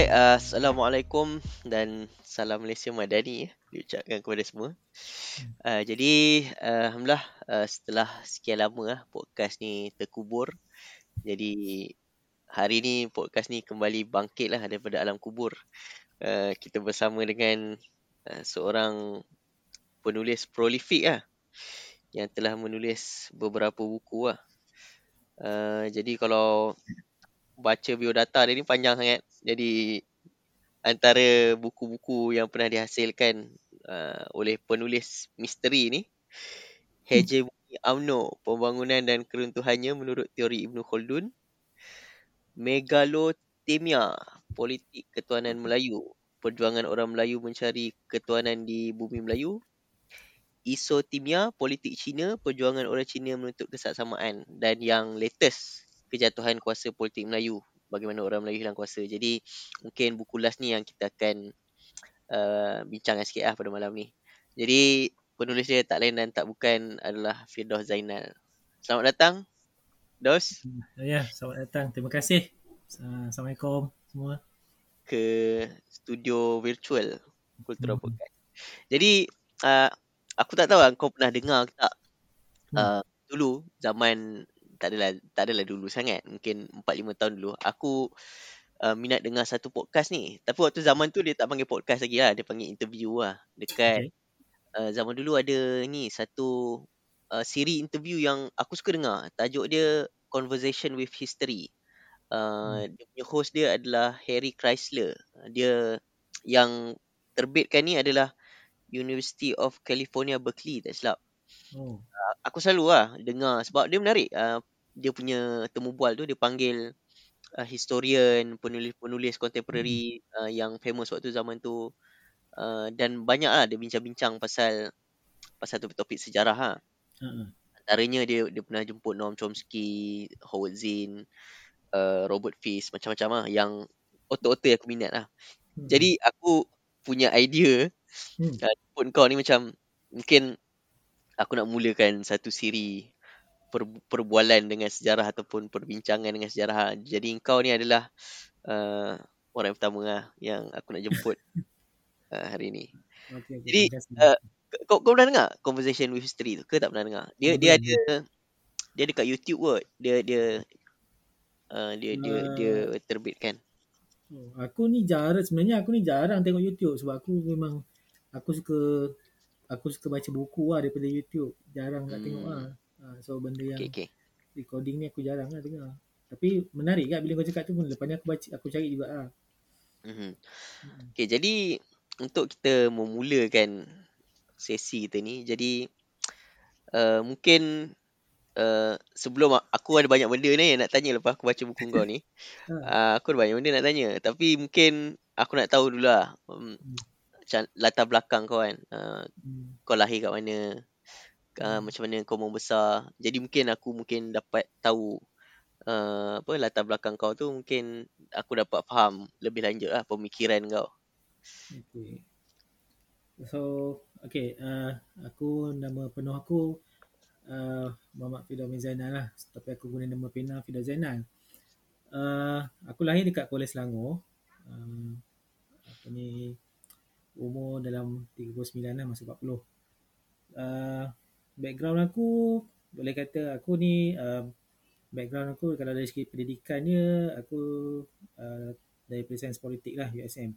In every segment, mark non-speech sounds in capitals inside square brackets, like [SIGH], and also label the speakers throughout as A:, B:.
A: Baik, uh, Assalamualaikum dan salam Malaysia Madani ya, diucapkan kepada semua. Uh, jadi, uh, Alhamdulillah uh, setelah sekian lama uh, podcast ni terkubur. Jadi, hari ni podcast ni kembali bangkit lah daripada alam kubur. Uh, kita bersama dengan uh, seorang penulis prolifik lah yang telah menulis beberapa buku lah. Uh, jadi kalau baca biodata dia ni panjang sangat. Jadi antara buku-buku yang pernah dihasilkan uh, oleh penulis misteri ni Hegemoni UMNO, Pembangunan dan Keruntuhannya menurut teori Ibn Khaldun Megalotemia, Politik Ketuanan Melayu Perjuangan orang Melayu mencari ketuanan di bumi Melayu Isotimia, Politik Cina, Perjuangan orang Cina menuntut kesaksamaan Dan yang latest, kejatuhan kuasa politik Melayu bagaimana orang Melayu hilang kuasa. Jadi mungkin buku last ni yang kita akan uh, bincangkan sikit lah pada malam ni. Jadi penulis dia tak lain dan tak bukan adalah Firdaus Zainal. Selamat datang Dos.
B: Ya selamat datang. Terima kasih. Assalamualaikum semua.
A: Ke studio virtual Kultura hmm. Podcast. Jadi uh, aku tak tahu lah kau pernah dengar ke tak. Hmm. uh, dulu zaman tak adalah tak adalah dulu sangat. Mungkin 4 5 tahun dulu. Aku uh, minat dengar satu podcast ni. Tapi waktu zaman tu dia tak panggil podcast lagi lah. Dia panggil interview lah. Dekat okay. uh, zaman dulu ada ni satu uh, siri interview yang aku suka dengar. Tajuk dia conversation with history. Uh, hmm. dia punya host dia adalah Harry Chrysler. Dia yang terbitkan ni adalah University of California Berkeley. Tak silap Oh. Uh, aku selalu lah dengar sebab dia menarik. Uh, dia punya temu bual tu dia panggil uh, historian, penulis-penulis contemporary hmm. uh, yang famous waktu zaman tu. Uh, dan banyak lah dia bincang-bincang pasal pasal topik-topik sejarah ha. Uh-huh. Antaranya dia dia pernah jemput Noam Chomsky, Howard Zinn, uh, Robert Fisk, macam-macam lah yang otor-otor aku minat lah. Hmm. Jadi aku punya idea hmm. uh, jemput kau ni macam mungkin aku nak mulakan satu siri per, perbualan dengan sejarah ataupun perbincangan dengan sejarah. Jadi kau ni adalah uh, orang pertama lah yang aku nak jemput [LAUGHS] uh, hari ni. Okay, okay, Jadi uh, kau, kau pernah dengar Conversation with History tu ke tak pernah dengar? Dia dia ada dia dekat YouTube kot. Dia dia uh, dia dia uh, dia terbitkan.
B: Oh, aku ni jarang sebenarnya aku ni jarang tengok YouTube sebab aku memang aku suka aku suka baca buku lah daripada YouTube. Jarang nak hmm. tengok lah. Ha, so benda yang okay, okay. recording ni aku jarang lah dengar. Tapi menarik kan bila kau cakap tu pun. Lepas ni aku baca, aku cari juga lah.
A: Mm-hmm. Okay, jadi untuk kita memulakan sesi kita ni. Jadi uh, mungkin uh, sebelum aku ada banyak benda ni yang nak tanya lepas aku baca buku kau ni. uh, [LAUGHS] aku ada banyak benda nak tanya. Tapi mungkin aku nak tahu dulu lah. Um, macam latar belakang kau kan. Uh, hmm. kau lahir kat mana uh, macam mana kau mau besar. Jadi mungkin aku mungkin dapat tahu uh, apa latar belakang kau tu mungkin aku dapat faham lebih lanjut lah pemikiran kau.
B: Okay. so okay uh, aku nama penuh aku uh, Muhammad Fidah Zainal lah. Tapi aku guna nama pena Fidah Zainal. Uh, aku lahir dekat Kuala Selangor. Uh, apa ni umur dalam 39 lah masuk 40. Uh, background aku boleh kata aku ni uh, background aku kalau dari segi pendidikannya aku uh, dari Sains Politik lah USM.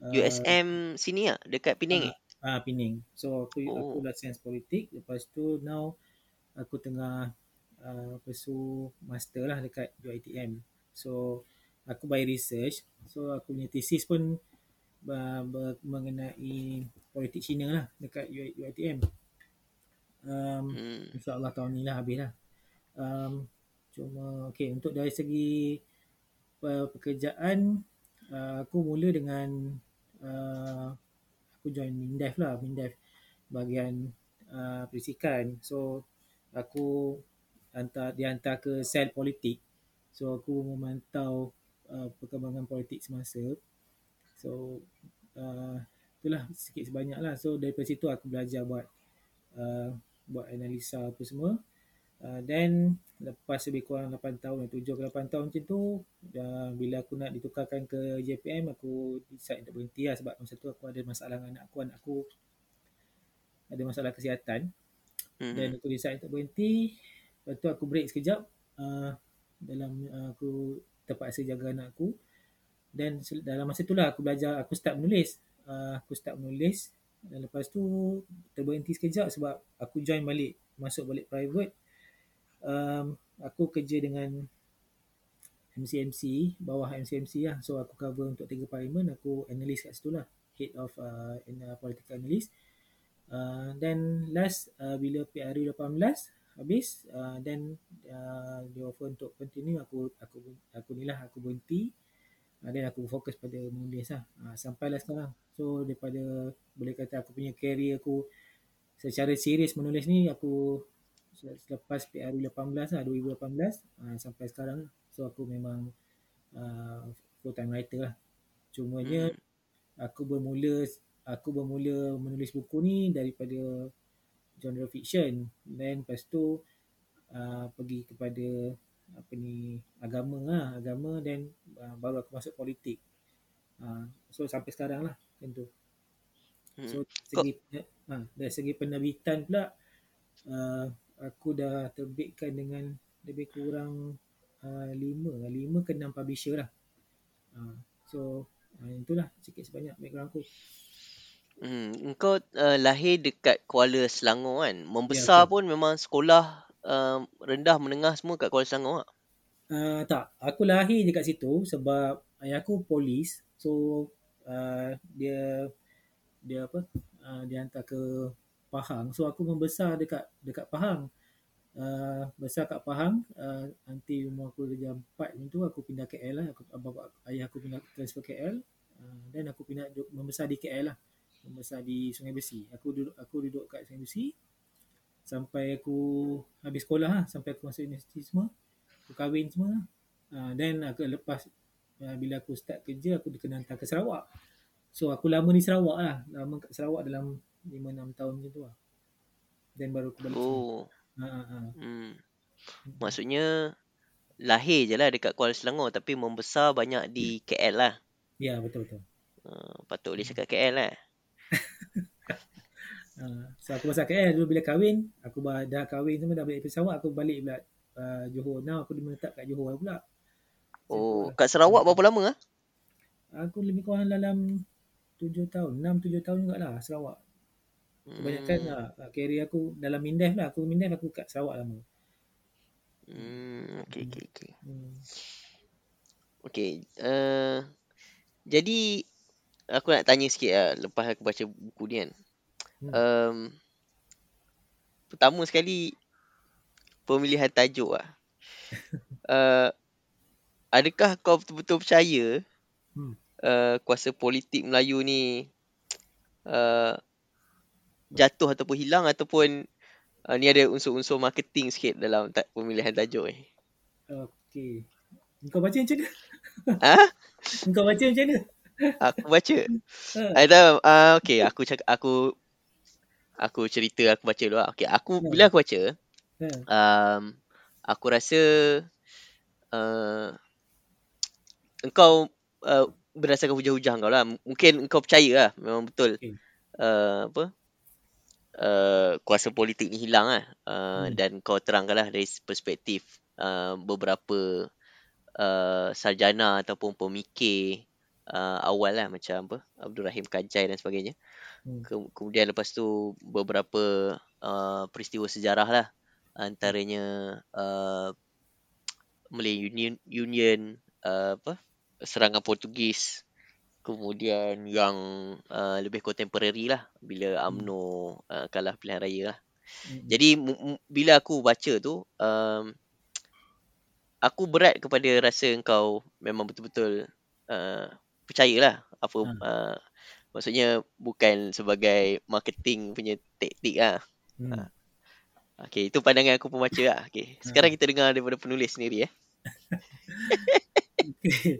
A: Uh, USM sini lah dekat Pening
B: uh, Ah uh, Pening. So aku oh. aku dah Sains Politik lepas tu now aku tengah uh, pursue master lah dekat UiTM. So aku by research. So aku punya thesis pun ber, mengenai politik Cina lah dekat UiTM. Um, hmm. InsyaAllah tahun ni lah habis lah. Um, cuma okay untuk dari segi pekerjaan uh, aku mula dengan uh, aku join Mindef lah Mindef bahagian uh, perisikan so aku hantar dihantar ke sel politik so aku memantau uh, perkembangan politik semasa So uh, itulah sikit sebanyak lah. So daripada situ aku belajar buat uh, buat analisa apa semua. Uh, then lepas lebih kurang 8 tahun, 7 ke 8 tahun macam tu, uh, bila aku nak ditukarkan ke JPM, aku decide untuk berhenti lah sebab masa tu aku ada masalah dengan anak aku. Anak aku ada masalah kesihatan. Dan aku decide untuk berhenti. Lepas tu aku break sekejap. Uh, dalam uh, aku terpaksa jaga anak aku. Dan dalam masa tu lah aku belajar, aku start menulis. Uh, aku start menulis. Dan lepas tu terberhenti sekejap sebab aku join balik, masuk balik private. Um, aku kerja dengan MCMC, bawah MCMC lah. So aku cover untuk tiga parlimen, aku analyst kat situ lah. Head of uh, in, uh, political analyst. Uh, then last uh, bila PRU 18 habis uh, then uh, dia offer untuk continue aku aku aku ni lah aku berhenti uh, then aku fokus pada menulis lah uh, sampailah sekarang so daripada boleh kata aku punya career aku secara serius menulis ni aku selepas PRU 18 lah 2018 uh, sampai sekarang lah. so aku memang uh, full time writer lah cumanya
A: Hmm.
B: aku bermula aku bermula menulis buku ni daripada genre fiction then lepas tu uh, pergi kepada apa ni agama lah agama then uh, baru aku masuk politik. Uh, so sampai sekarang lah macam tu.
A: Hmm.
B: so segi ha, dari segi penerbitan pula uh, aku dah terbitkan dengan lebih kurang uh, lima lima ke enam publisher lah. Uh, so uh, itulah sikit sebanyak background aku.
A: Hmm, engkau uh, lahir dekat Kuala Selangor kan? Membesar
B: Ya,
A: pun memang sekolah uh, rendah menengah semua kat Kuala Selangor tak?
B: Uh, tak, aku lahir je kat situ sebab ayah aku polis. So uh, dia dia apa? Uh, dia hantar ke Pahang. So aku membesar dekat dekat Pahang. Uh, besar kat Pahang uh, nanti umur aku dah 4 macam tu aku pindah KL lah aku bapa ayah aku pindah transfer KL uh, dan aku pindah membesar di KL lah membesar di Sungai Besi aku duduk aku duduk kat Sungai Besi sampai aku habis sekolah lah sampai aku masuk universiti semua aku kahwin semua uh, then aku lepas uh, bila aku start kerja aku kena hantar ke Sarawak so aku lama di Sarawak lah lama kat Sarawak dalam 5-6 tahun macam tu lah then baru aku balik
A: Oh.
B: ha, ha, ha.
A: Hmm. Maksudnya lahir je lah dekat Kuala Selangor tapi membesar banyak di KL lah.
B: ya betul betul
A: Uh, patut boleh cakap KL lah. [LAUGHS]
B: uh, so aku pasal KL dulu bila kahwin aku dah kahwin semua dah balik Sarawak aku balik pula uh, Johor now aku menetap kat Johor pula
A: Oh,
B: lah.
A: kat Sarawak berapa lama ah?
B: aku lebih kurang dalam 7 tahun 6-7 tahun jugalah Sarawak kebanyakan
A: Hmm.
B: lah career aku dalam Mindef lah aku Mindef aku kat Sarawak lama
A: Hmm, okey okey okey.
B: hmm.
A: Okey, uh, jadi aku nak tanya sikit lah lepas aku baca buku ni kan. Um, pertama sekali pemilihan tajuk lah. Uh, [LAUGHS] adakah kau betul-betul percaya
B: Hmm.
A: uh, kuasa politik Melayu ni uh, jatuh ataupun hilang ataupun uh, ni ada unsur-unsur marketing sikit dalam ta- pemilihan tajuk ni?
B: Okey. Kau baca macam mana? [LAUGHS]
A: Ha?
B: Kau baca macam mana?
A: Aku baca. [LAUGHS]
B: Ha.
A: I tahu. Uh, okay, aku cakap aku aku cerita aku baca dulu lah. Okay, aku
B: Ha.
A: bila aku baca,
B: Ha.
A: um, aku rasa uh, engkau uh, berdasarkan hujah-hujah kau lah. Mungkin engkau percaya lah memang betul
B: Okey.
A: uh, apa uh, kuasa politik ni hilang lah. Uh,
B: Hmm.
A: dan kau terangkan lah dari perspektif uh, beberapa uh, sarjana ataupun pemikir uh, awal lah macam apa Abdul Rahim Kajai dan sebagainya.
B: Hmm.
A: Ke- kemudian lepas tu beberapa uh, peristiwa sejarah lah antaranya uh, Malay Union Union uh, apa serangan Portugis kemudian yang uh, lebih contemporary lah bila
B: Hmm.
A: UMNO uh, kalah pilihan raya lah
B: Hmm.
A: jadi mu- mu- bila aku baca tu um, aku berat kepada rasa engkau memang betul-betul uh, percayalah apa
B: Ha.
A: uh, maksudnya bukan sebagai marketing punya taktik lah.
B: Hmm.
A: Okey, itu pandangan aku pembaca lah. Okey, sekarang kita dengar daripada penulis sendiri eh. [LAUGHS]
B: Okay.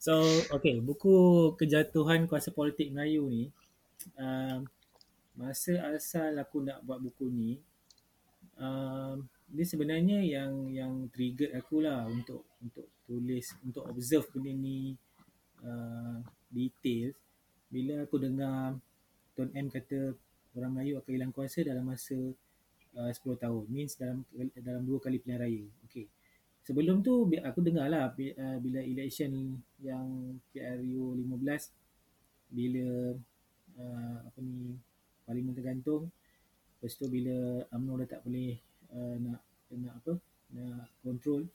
B: So, okay, buku Kejatuhan Kuasa Politik Melayu ni, um, masa asal aku nak buat buku ni, um, dia sebenarnya yang yang trigger aku lah untuk untuk tulis untuk observe benda ni uh, detail bila aku dengar Tuan M kata orang Melayu akan hilang kuasa dalam masa uh, 10 tahun. Means dalam dalam dua kali pilihan raya. Okey. Sebelum tu aku dengar lah uh, bila election yang PRU 15 bila uh, apa ni parlimen tergantung. Lepas tu bila UMNO dah tak boleh uh, nak nak apa nak control.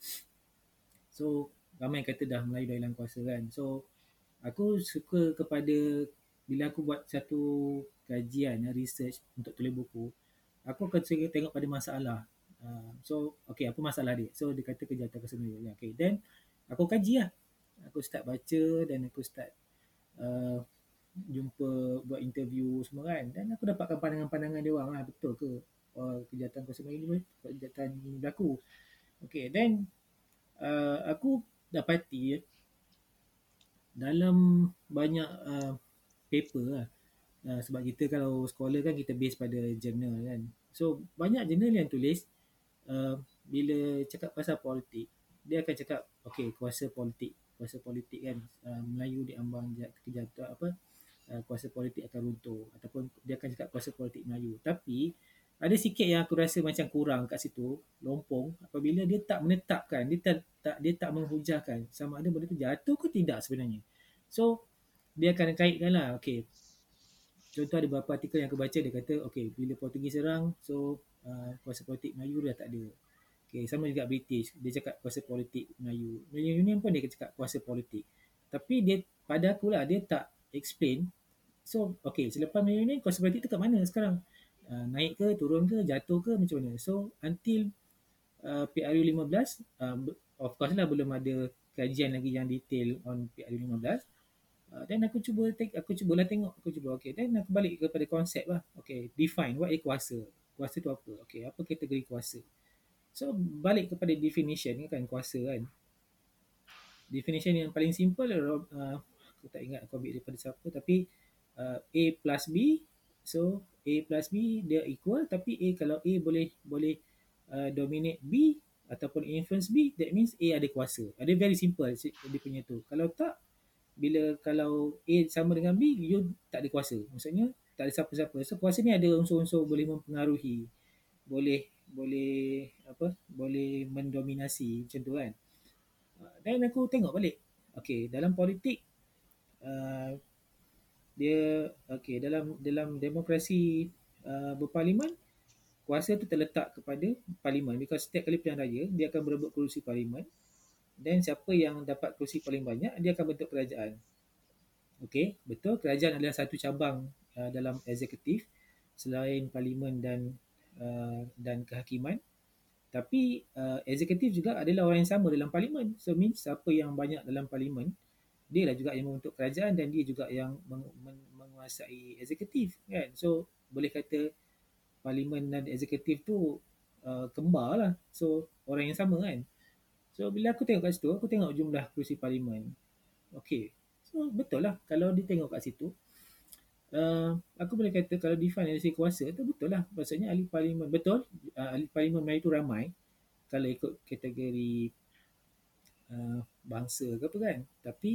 B: So ramai kata dah Melayu dah hilang kuasa kan. So aku suka kepada bila aku buat satu kajian research untuk tulis buku aku akan tengok pada masalah. Uh, so okay apa masalah dia? So dia kata kejahatan keseluruhan okay then aku kaji lah. Aku start baca dan aku start uh, jumpa buat interview semua kan. Dan aku dapatkan pandangan-pandangan dia orang lah. Betul ke? Uh, kejahatan kuasa ini kejahatan ini berlaku. Okay then uh, aku dapati dalam banyak uh, paper lah. Uh, sebab kita kalau sekolah kan kita base pada journal kan. So banyak journal yang tulis uh, bila cakap pasal politik dia akan cakap okay kuasa politik kuasa politik kan uh, Melayu diambang kejahatan apa uh, kuasa politik akan runtuh. Ataupun dia akan cakap kuasa politik Melayu. Tapi ada sikit yang aku rasa macam kurang kat situ lompong. Apabila dia tak menetapkan dia tak, tak dia tak menghujahkan sama ada benda tu jatuh ke tidak sebenarnya. So dia akan kaitkan lah okay contoh ada beberapa artikel yang aku baca dia kata okay bila Portugis serang so uh, kuasa politik Melayu dah tak ada. Okay sama juga British dia cakap kuasa politik Melayu. Melayu Union pun dia cakap kuasa politik. Tapi dia pada aku lah dia tak explain. So okay selepas Melayu Union kuasa politik tu kat mana sekarang uh, naik ke turun ke jatuh ke macam mana. So until uh, PRU 15 uh, of course lah belum ada kajian lagi yang detail on PRU 15 dan uh, aku cuba take, aku cubalah tengok aku cuba okey dan aku balik kepada konsep lah. Okey define what is kuasa? Kuasa tu apa? Okey apa kategori kuasa? So balik kepada definition kan kuasa kan. Definition yang paling simple uh, aku tak ingat aku ambil daripada siapa tapi uh, A plus B so A plus B dia equal tapi A kalau A boleh boleh uh, dominate B ataupun influence B that means A ada kuasa. Ada very simple dia punya tu. Kalau tak bila kalau A sama dengan B you tak ada kuasa. Maksudnya tak ada siapa-siapa. So kuasa ni ada unsur-unsur boleh mempengaruhi boleh boleh apa boleh mendominasi macam tu kan. Uh, dan aku tengok balik. Okay, dalam politik uh, dia okey dalam dalam demokrasi uh, berparlimen kuasa itu terletak kepada parlimen. Because setiap kali pilihan raya dia akan berebut kerusi parlimen. Dan siapa yang dapat kerusi paling banyak dia akan bentuk kerajaan. Okey betul? Kerajaan adalah satu cabang uh, dalam eksekutif selain parlimen dan uh, dan kehakiman. Tapi uh, eksekutif juga adalah orang yang sama dalam parlimen. So means siapa yang banyak dalam parlimen dia lah juga yang membentuk kerajaan dan dia juga yang meng, meng, menguasai eksekutif kan? So boleh kata parlimen dan eksekutif tu uh, kembar lah. So orang yang sama kan? So bila aku tengok kat situ aku tengok jumlah kerusi parlimen. Okay so betul lah. Kalau dia tengok kat situ uh, aku boleh kata kalau define dari kuasa tu betul lah. Maksudnya ahli parlimen betul uh, ahli parlimen Melayu tu ramai. Kalau ikut kategori uh, bangsa ke apa kan? Tapi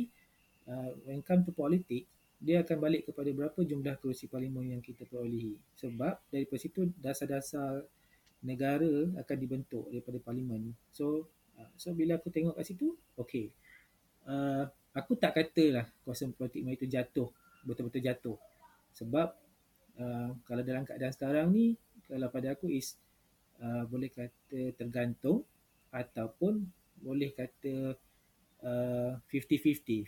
B: uh, when come to politik dia akan balik kepada berapa jumlah kerusi parlimen yang kita perolehi. Sebab dari situ dasar-dasar negara akan dibentuk daripada parlimen. So uh, so bila aku tengok kat situ okey. Uh, aku tak katalah kuasa politik itu jatuh betul-betul jatuh. Sebab uh, kalau dalam keadaan sekarang ni kalau pada aku is uh, boleh kata tergantung ataupun boleh kata 50-50. Uh, 50-50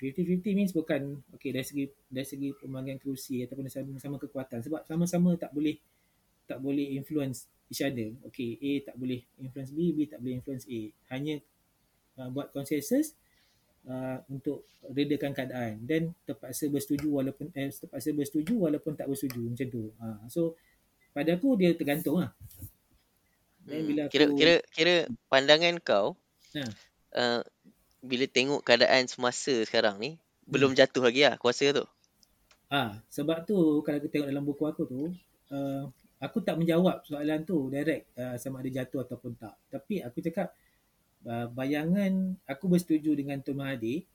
B: means bukan okay dari segi dari segi pembagian kerusi ataupun sama sama kekuatan sebab sama-sama tak boleh tak boleh influence each other. Okay, A tak boleh influence B, B tak boleh influence A. Hanya uh, buat konsensus uh, untuk redakan keadaan dan terpaksa bersetuju walaupun eh, terpaksa bersetuju walaupun tak bersetuju macam tu. Uh, so pada aku dia tergantung lah.
A: Dan bila aku, kira kira kira pandangan kau nah. uh, bila tengok keadaan semasa sekarang ni hmm. belum jatuh lagi lah kuasa tu.
B: Ah, sebab tu kalau kita tengok dalam buku aku tu, uh, aku tak menjawab soalan tu direct uh, sama ada jatuh ataupun tak. Tapi aku cakap uh, bayangan aku bersetuju dengan Tun Mahathir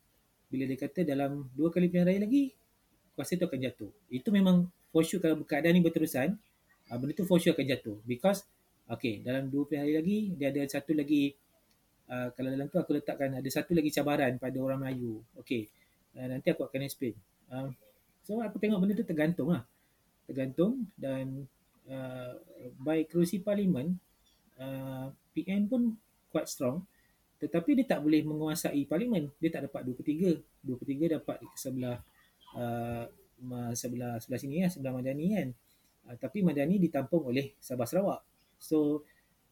B: bila dia kata dalam dua kali pilihan raya lagi kuasa tu akan jatuh. Itu memang for sure kalau keadaan ni berterusan uh, benda tu for sure akan jatuh because okay dalam dua pilihan raya lagi dia ada satu lagi uh, kalau dalam tu aku letakkan ada satu lagi cabaran pada orang Melayu. Okay uh, nanti aku akan explain. Uh, so aku tengok benda tu tergantung lah. Tergantung dan uh, by kerusi parlimen uh, PN pun quite strong tetapi dia tak boleh menguasai parlimen dia tak dapat 2 per 3 2 per 3 dapat sebelah uh, sebelah sebelah sini ya sebelah Madani kan uh, tapi Madani ditampung oleh Sabah Sarawak so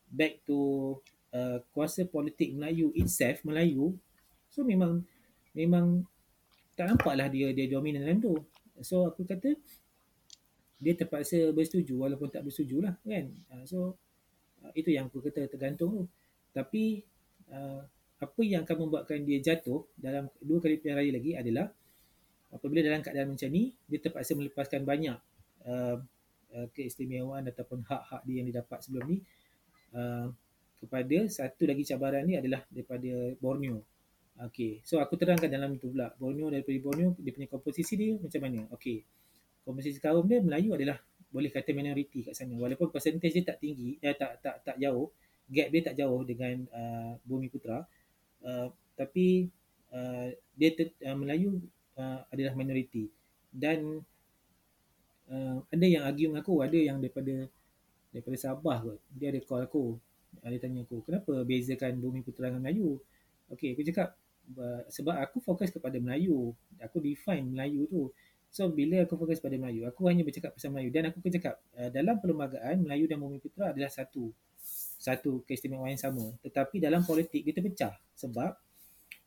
B: back to uh, kuasa politik Melayu itself Melayu so memang memang tak nampaklah dia dia dominan dalam tu. So aku kata dia terpaksa bersetuju walaupun tak bersetuju lah kan? Uh, so uh, itu yang aku kata tergantung tu. Tapi uh, apa yang akan membuatkan dia jatuh dalam dua kali pilihan raya lagi adalah apabila dalam keadaan macam ni dia terpaksa melepaskan banyak uh, uh, keistimewaan ataupun hak-hak dia yang didapat sebelum ni. Uh, kepada satu lagi cabaran ni adalah daripada Borneo. Okay, so aku terangkan dalam itu pula. Borneo daripada Borneo, dia punya komposisi dia macam mana? Okay, komposisi kaum dia Melayu adalah boleh kata minoriti kat sana. Walaupun percentage dia tak tinggi eh, tak tak tak jauh gap dia tak jauh dengan uh, Bumi Putra. Uh, tapi uh, dia ter, uh, Melayu uh, adalah minoriti. Dan uh, ada yang argue dengan aku ada yang daripada daripada Sabah kot. Dia ada call aku dia tanya aku kenapa bezakan Bumi Putra dengan Melayu okey aku cakap sebab aku fokus kepada Melayu aku define Melayu tu So bila aku fokus pada Melayu, aku hanya bercakap pasal Melayu dan aku cakap uh, dalam perlembagaan Melayu dan Bumi Putra adalah satu satu keistimewaan yang sama. Tetapi dalam politik dia terpecah sebab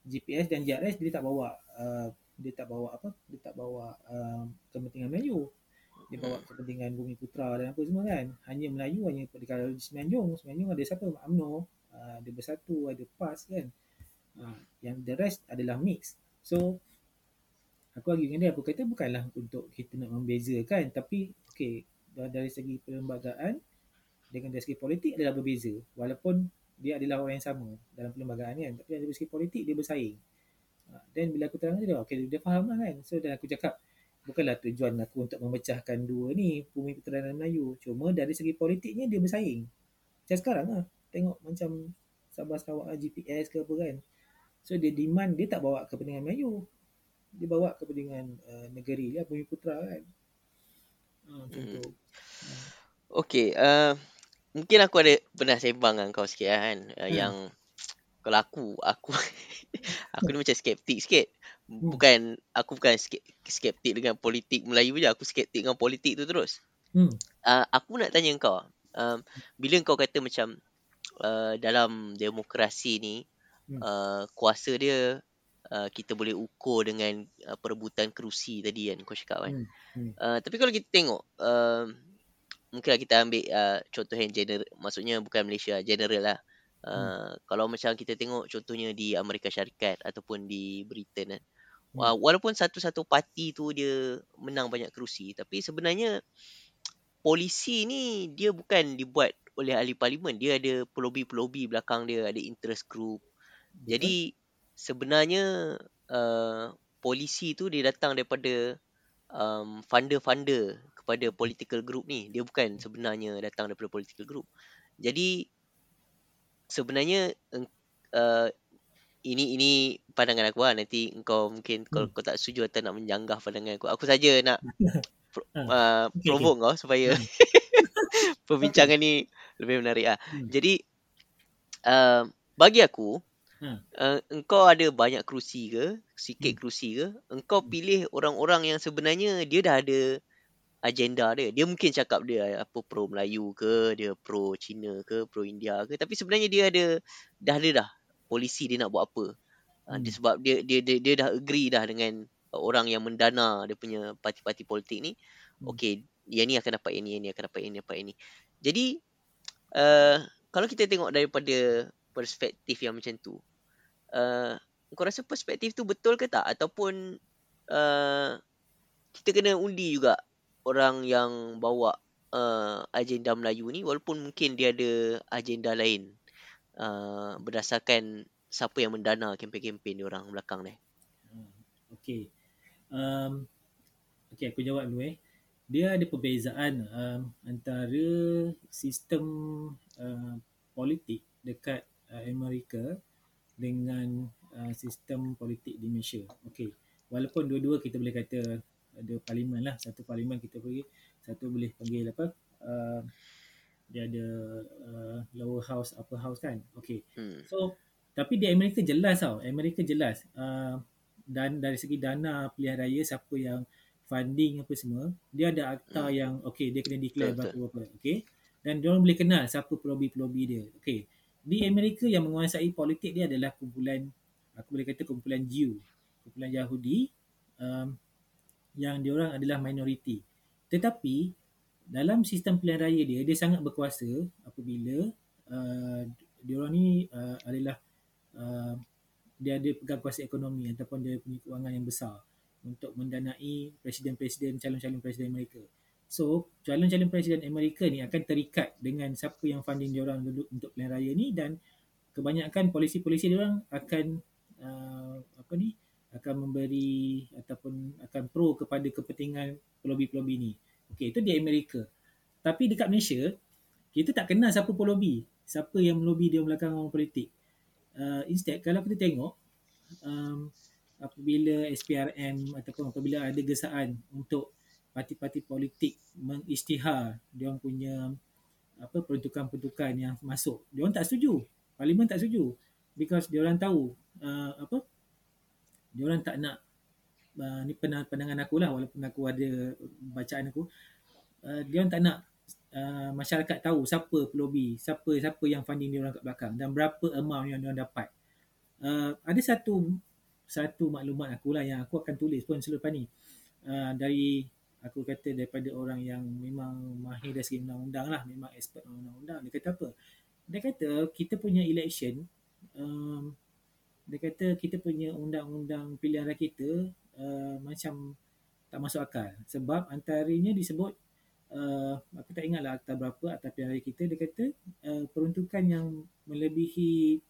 B: GPS dan JRS dia tak bawa uh, dia tak bawa apa? Dia tak bawa uh, kepentingan Melayu. Dia bawa kepentingan Bumi Putra dan apa semua kan. Hanya Melayu hanya kalau di Semenanjung, Semenanjung ada siapa? UMNO, uh, ada Bersatu, ada PAS kan. Uh, yang the rest adalah mix. So aku argue dengan dia aku kata bukanlah untuk kita nak membezakan tapi okey dari segi perlembagaan dengan dari segi politik adalah berbeza walaupun dia adalah orang yang sama dalam perlembagaan kan tapi dari segi politik dia bersaing dan ha, bila aku terangkan dia okey dia faham lah kan so dan aku cakap bukanlah tujuan aku untuk memecahkan dua ni Bumi Putera dan Melayu cuma dari segi politiknya dia bersaing macam sekarang lah tengok macam Sabah Sarawak GPS ke apa kan so dia demand dia tak bawa kepentingan Melayu dia bawa kepentingan uh, negeri ya Bumi Putra kan. Uh,
A: hmm. Okey, uh, mungkin aku ada pernah sembang dengan kau sikit lah kan uh, hmm. yang kalau aku aku [LAUGHS] aku ni macam skeptik sikit. Hmm. Bukan aku bukan skeptik dengan politik Melayu je, aku skeptik dengan politik tu terus. Hmm. Uh, aku nak tanya kau, um, bila kau kata macam uh, dalam demokrasi ni hmm. uh, kuasa dia uh, kita boleh ukur dengan uh, perebutan kerusi tadi kan kau cakap kan. Hmm. Hmm. Uh, tapi kalau kita tengok uh, mungkinlah kita ambil uh, contoh yang general maksudnya bukan Malaysia general lah. Uh, hmm. kalau macam kita tengok contohnya di Amerika Syarikat ataupun di Britain kan. Uh, walaupun satu-satu parti tu dia menang banyak kerusi tapi sebenarnya polisi ni dia bukan dibuat oleh ahli parlimen dia ada pelobi-pelobi belakang dia ada interest group. Jadi sebenarnya uh, polisi tu dia datang daripada um, funder-funder kepada political group ni. Dia bukan sebenarnya datang daripada political group. Jadi sebenarnya uh, ini ini pandangan aku lah. Nanti engkau mungkin hmm. kalau kau tak setuju atau nak menjanggah pandangan aku. Aku saja nak [LAUGHS] uh, provoke kau supaya hmm. [LAUGHS] perbincangan ni lebih menarik lah. Hmm. Jadi uh, bagi aku Hmm. Uh, engkau ada banyak kerusi ke, sikit hmm. kerusi ke, engkau hmm. pilih orang-orang yang sebenarnya dia dah ada agenda dia. Dia mungkin cakap dia apa pro Melayu ke, dia pro Cina ke, pro India ke, tapi sebenarnya dia ada dah ada dah polisi dia nak buat apa. Uh, dia sebab dia, dia dia dia dah agree dah dengan orang yang mendana dia punya parti-parti politik ni. Hmm. Okey, yang ni akan dapat ini, ini akan dapat ini, dapat ini. Jadi uh, kalau kita tengok daripada perspektif yang macam tu, uh, kau rasa perspektif tu betul ke tak ataupun uh, kita kena undi juga orang yang bawa uh, agenda Melayu ni walaupun mungkin dia ada agenda lain uh, berdasarkan siapa yang mendana kempen-kempen orang belakang ni.
B: Hmm, okay. Um, okay, aku jawab dulu eh. Dia ada perbezaan um, antara sistem uh, politik dekat uh, Amerika dengan uh, sistem politik di Malaysia. Okay. Walaupun dua-dua kita boleh kata ada parlimen lah. Satu parlimen kita pergi, satu boleh panggil apa, uh, dia ada uh, lower house, upper house kan. Okay. Hmm. So, tapi di Amerika jelas tau. Amerika jelas. Uh, dan dari segi dana pilihan raya, siapa yang funding apa semua, dia ada akta hmm. yang okay, dia kena declare berapa-berapa. Okay. Dan dia orang boleh kenal siapa pelobi-pelobi dia. Okay. Di Amerika yang menguasai politik dia adalah kumpulan, aku boleh kata kumpulan Jew. Kumpulan Yahudi. Um, yang diorang adalah minoriti. Tetapi dalam sistem pilihan raya dia dia sangat berkuasa apabila uh, diorang ni uh, adalah uh, dia ada pegang kuasa ekonomi ataupun dia punya kewangan yang besar untuk mendanai presiden-presiden calon-calon presiden mereka. So, calon-calon presiden Amerika ni akan terikat dengan siapa yang funding diorang untuk pilihan raya ni dan kebanyakan polisi-polisi diorang akan uh, apa ni akan memberi ataupun akan pro kepada kepentingan pelobi-pelobi ni. Okey, itu di Amerika. Tapi dekat Malaysia, kita tak kenal siapa pelobi, siapa yang melobi dia belakang orang politik. Uh, instead, kalau kita tengok, um, apabila SPRM ataupun apabila ada gesaan untuk parti-parti politik mengisytihar dia orang punya apa peruntukan-peruntukan yang masuk, dia orang tak setuju. Parlimen tak setuju because dia orang tahu uh, apa dia orang tak nak uh, ni pandangan aku lah walaupun aku ada bacaan aku. Uh, dia orang tak nak uh, masyarakat tahu siapa pelobi siapa siapa yang funding dia orang kat belakang dan berapa amount yang dia orang dapat. Uh, ada satu satu maklumat aku lah yang aku akan tulis pun selepas ni. Uh, dari aku kata daripada orang yang memang mahir dari segi undang-undang lah memang expert undang-undang dia kata apa? Dia kata kita punya election um, dia kata kita punya undang-undang pilihan raya kita uh, macam tak masuk akal sebab antaranya disebut uh, aku tak ingatlah akta berapa akta pilihan raya kita dia kata uh, peruntukan yang melebihi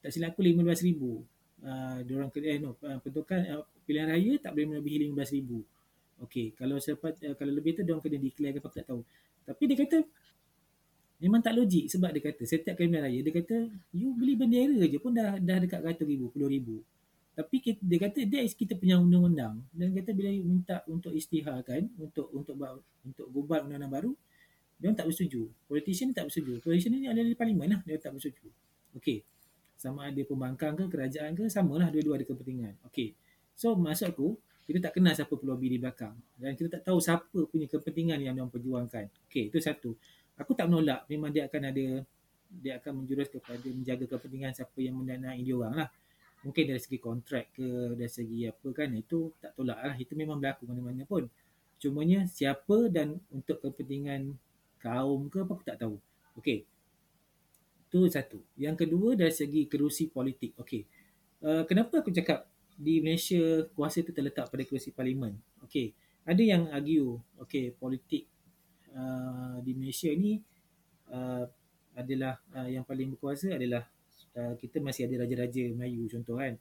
B: tak silap aku 15,000 uh, diorang eh, no, uh, peruntukan uh, pilihan raya tak boleh melebihi 15,000 Okey, kalau selepas uh, kalau lebih tu dia orang kena declare ke apa tak tahu. Tapi dia kata Memang tak logik sebab dia kata setiap kali raya dia kata you beli bendera je pun dah dah dekat ratus ribu, puluh ribu. Tapi kita, dia kata dia kita punya undang-undang dan kata bila minta untuk istiharkan untuk untuk untuk buat undang-undang baru dia tak bersetuju. Politician tak bersetuju. Politician ni ada di parlimen lah dia tak bersetuju. Okey. Sama ada pembangkang ke kerajaan ke samalah dua-dua ada kepentingan. Okey. So maksud aku kita tak kenal siapa pelobi di belakang dan kita tak tahu siapa punya kepentingan yang dia perjuangkan. Okey, itu satu aku tak menolak memang dia akan ada dia akan menjurus kepada menjaga kepentingan siapa yang mendanai dia orang lah mungkin dari segi kontrak ke dari segi apa kan itu tak tolak lah. Itu memang berlaku mana-mana pun. Cumanya siapa dan untuk kepentingan kaum ke apa aku tak tahu. Okey. Itu satu. Yang kedua dari segi kerusi politik. Okey. Uh, kenapa aku cakap di Malaysia kuasa itu terletak pada kerusi parlimen? Okey. Ada yang argue okey politik uh, di Malaysia ni uh, adalah uh, yang paling berkuasa adalah uh, kita masih ada raja-raja Melayu contoh kan.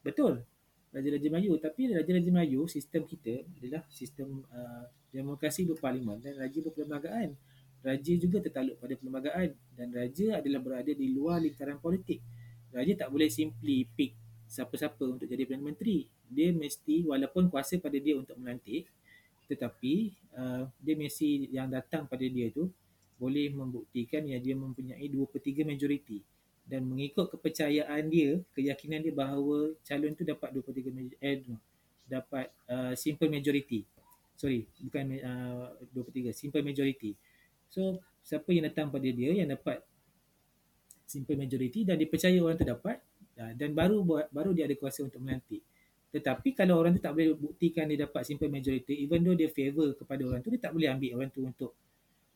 B: Betul. Raja-raja Melayu tapi raja-raja Melayu sistem kita adalah sistem uh, demokrasi berparlimen dan raja berperlembagaan. Raja juga tertakluk pada perlembagaan dan raja adalah berada di luar lingkaran politik. Raja tak boleh simply pick siapa-siapa untuk jadi Perdana Menteri. Dia mesti walaupun kuasa pada dia untuk melantik, tetapi uh, dia mesti yang datang pada dia tu boleh membuktikan yang dia mempunyai 2 per 3 majoriti dan mengikut kepercayaan dia, keyakinan dia bahawa calon tu dapat 2 per 3 eh, dapat uh, simple majority. Sorry, bukan uh, 2 per 3, simple majority. So, siapa yang datang pada dia yang dapat simple majority dan dipercaya orang tu dapat uh, dan baru baru dia ada kuasa untuk melantik. Tetapi kalau orang tu tak boleh buktikan dia dapat simple majority, even though dia favor kepada orang tu, dia tak boleh ambil orang tu untuk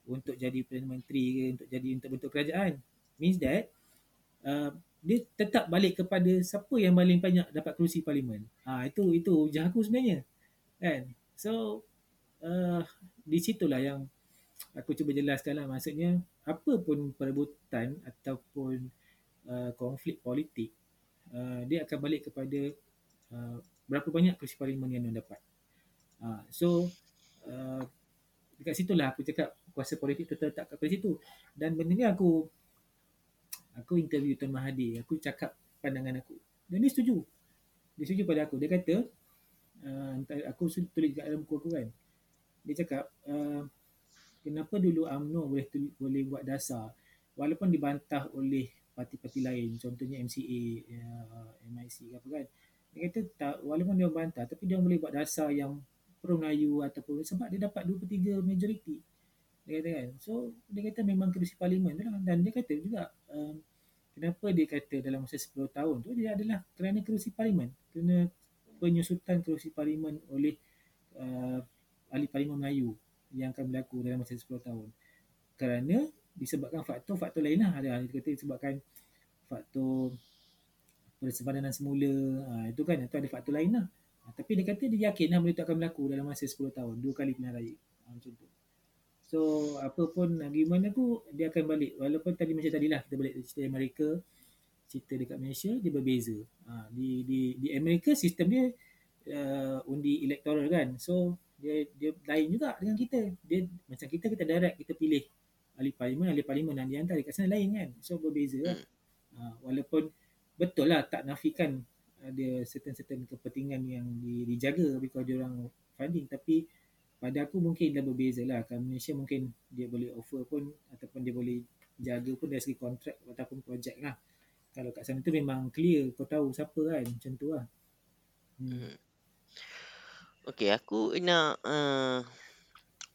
B: untuk jadi Perdana Menteri ke, untuk jadi untuk bentuk kerajaan. Means that, uh, dia tetap balik kepada siapa yang paling banyak dapat kerusi parlimen. Ha, itu itu ujian aku sebenarnya. Kan? So, uh, di situlah yang aku cuba jelaskan lah maksudnya apa pun perebutan ataupun uh, konflik politik uh, dia akan balik kepada uh, berapa banyak kursi parlimen yang dia dapat. Uh, so uh, dekat situlah aku cakap kuasa politik terletak kat situ dan benda ni aku aku interview Tuan Mahathir. Aku cakap pandangan aku. Dan dia setuju. Dia setuju pada aku. Dia kata uh, aku tulis kat dalam buku aku kan. Dia cakap uh, kenapa dulu UMNO boleh tulis, boleh buat dasar? Walaupun dibantah oleh parti-parti lain. Contohnya MCA uh, MIC apa kan. Dia kata tak walaupun dia bantah tapi dia boleh buat dasar yang pro Melayu ataupun sebab dia dapat 2 per 3 majoriti dia kata kan so dia kata memang kerusi parlimen lah. Dan dia kata juga um, kenapa dia kata dalam masa 10 tahun tu dia adalah kerana kerusi parlimen kerana penyusutan kerusi parlimen oleh uh, ahli parlimen Melayu yang akan berlaku dalam masa 10 tahun. Kerana disebabkan faktor-faktor lain lah. Dia kata disebabkan faktor persepadan semula. Ha, itu kan itu ada faktor lain lah. Ha, tapi dia kata dia yakin lah benda tu akan berlaku dalam masa 10 tahun dua kali pilihan raya. Ha, macam tu So apa pun argument aku dia akan balik walaupun tadi macam tadi lah kita balik cerita Amerika cerita dekat Malaysia dia berbeza. Ha, di di di Amerika sistem dia uh, undi elektoral kan. So dia dia lain juga dengan kita. Dia macam kita kita direct kita pilih ahli parlimen ahli parlimen dan dia hantar dekat sana lain kan. So berbeza lah. Ha, walaupun betul lah tak nafikan ada certain-certain kepentingan yang dijaga because dia orang funding tapi pada aku mungkin dah berbeza lah kan Malaysia mungkin dia boleh offer pun ataupun dia boleh jaga pun dari segi kontrak ataupun projek lah kalau kat sana tu memang clear kau tahu siapa kan macam tu lah
A: hmm. hmm. Okay aku nak uh,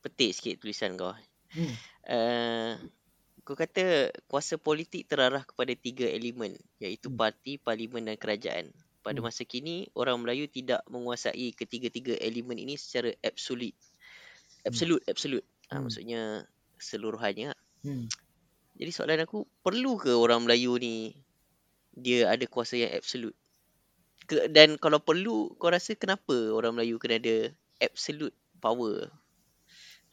A: petik sikit tulisan kau hmm. uh, kau kata kuasa politik terarah kepada tiga elemen iaitu hmm. parti, parlimen dan kerajaan pada hmm. masa kini orang Melayu tidak menguasai ketiga-tiga elemen ini secara absolut absolute hmm. absolute ha, hmm. maksudnya seluruhannya hmm. jadi soalan aku perlu ke orang Melayu ni dia ada kuasa yang absolute ke, dan kalau perlu kau rasa kenapa orang Melayu kena ada absolute power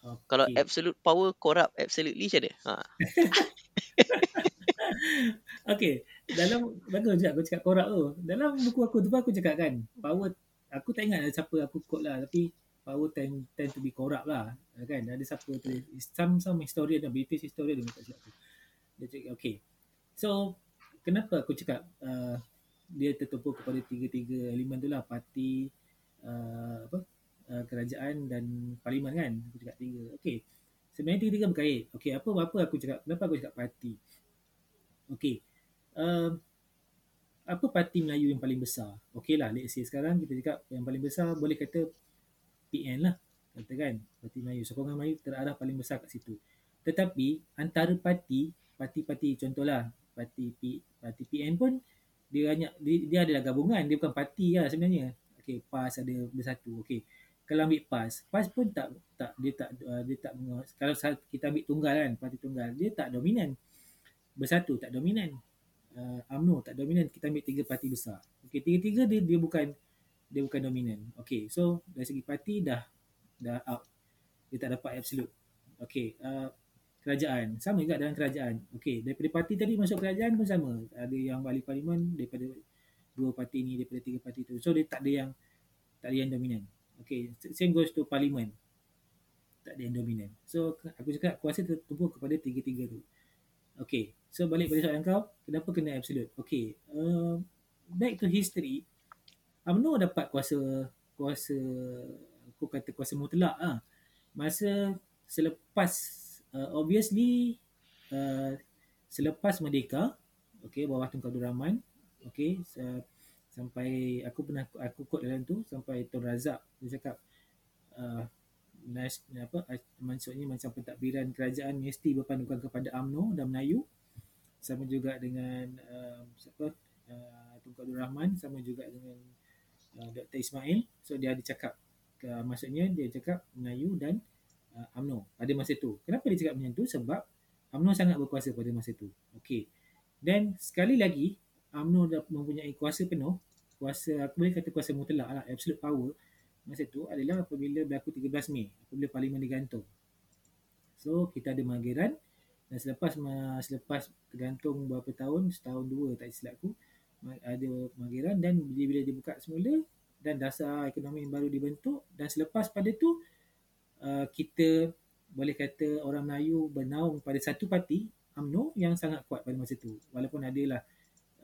A: okay. kalau absolute power corrupt absolutely macam mana ha [LAUGHS]
B: Okay Dalam Bagus juga aku cakap korak tu Dalam buku aku tu aku cakap kan Power Aku tak ingat siapa aku quote lah Tapi power tend tend to be corrupt lah kan? Ada siapa tu? Some some historian dan British historian dia tak silap tu dia cakap okay. So kenapa aku cakap uh, dia tertumpu kepada tiga-tiga elemen tu lah? Parti uh, apa? Uh, kerajaan dan parlimen kan? Aku cakap tiga. Okay. Sebenarnya tiga-tiga berkait. Okay apa apa aku cakap? Kenapa aku cakap parti? Okay. Uh, apa parti Melayu yang paling besar? Okay lah let's say sekarang kita cakap yang paling besar boleh kata PN lah katakan. Parti Melayu. Sokongan Melayu terarah paling besar kat situ. Tetapi antara parti parti-parti contohlah parti P, parti PN pun dia banyak dia, dia adalah gabungan. Dia bukan parti lah sebenarnya. Okey PAS ada bersatu. Okey kalau ambil PAS PAS pun tak tak dia tak uh, dia tak kalau kita ambil tunggal kan parti tunggal dia tak dominan. Bersatu tak dominan. Uh, UMNO tak dominan kita ambil tiga parti besar. Okey tiga-tiga dia dia bukan dia bukan dominan. Okay, so dari segi parti dah dah out. Dia tak dapat absolute. Okay, uh, kerajaan. Sama juga dalam kerajaan. Okay, daripada parti tadi masuk kerajaan pun sama. Ada yang balik parlimen daripada dua parti ni, daripada tiga parti tu. So, dia tak ada yang tak ada yang dominan. Okay, same goes to parlimen. Tak ada yang dominan. So, aku cakap kuasa tertumpu kepada tiga-tiga tu. Okay, so balik pada soalan kau, kenapa kena absolute? Okay, uh, back to history, UMNO dapat kuasa kuasa aku kata kuasa mutlak ah. Masa selepas uh, obviously uh, selepas merdeka okey bawah Tun Abdul Rahman okey uh, sampai aku pernah aku quote dalam tu sampai Tun Razak dia cakap uh, nas, apa maksudnya macam pentadbiran kerajaan mesti berpandukan kepada UMNO dan Melayu sama juga dengan uh, siapa uh, Tun Abdul Rahman sama juga dengan uh, Dr. Ismail. So dia ada cakap uh, maksudnya dia cakap Melayu dan uh, UMNO pada masa tu. Kenapa dia cakap macam tu? Sebab UMNO sangat berkuasa pada masa tu. Okey. Dan sekali lagi UMNO dah mempunyai kuasa penuh, kuasa aku boleh kata kuasa mutlak lah, absolute power masa tu adalah apabila berlaku 13 Mei, apabila parlimen digantung. So kita ada mageran dan selepas selepas tergantung berapa tahun, setahun dua tak silap aku, ada mageran dan bila, dia buka semula dan dasar ekonomi baru dibentuk dan selepas pada tu uh, kita boleh kata orang Melayu bernaung pada satu parti UMNO yang sangat kuat pada masa tu. Walaupun adalah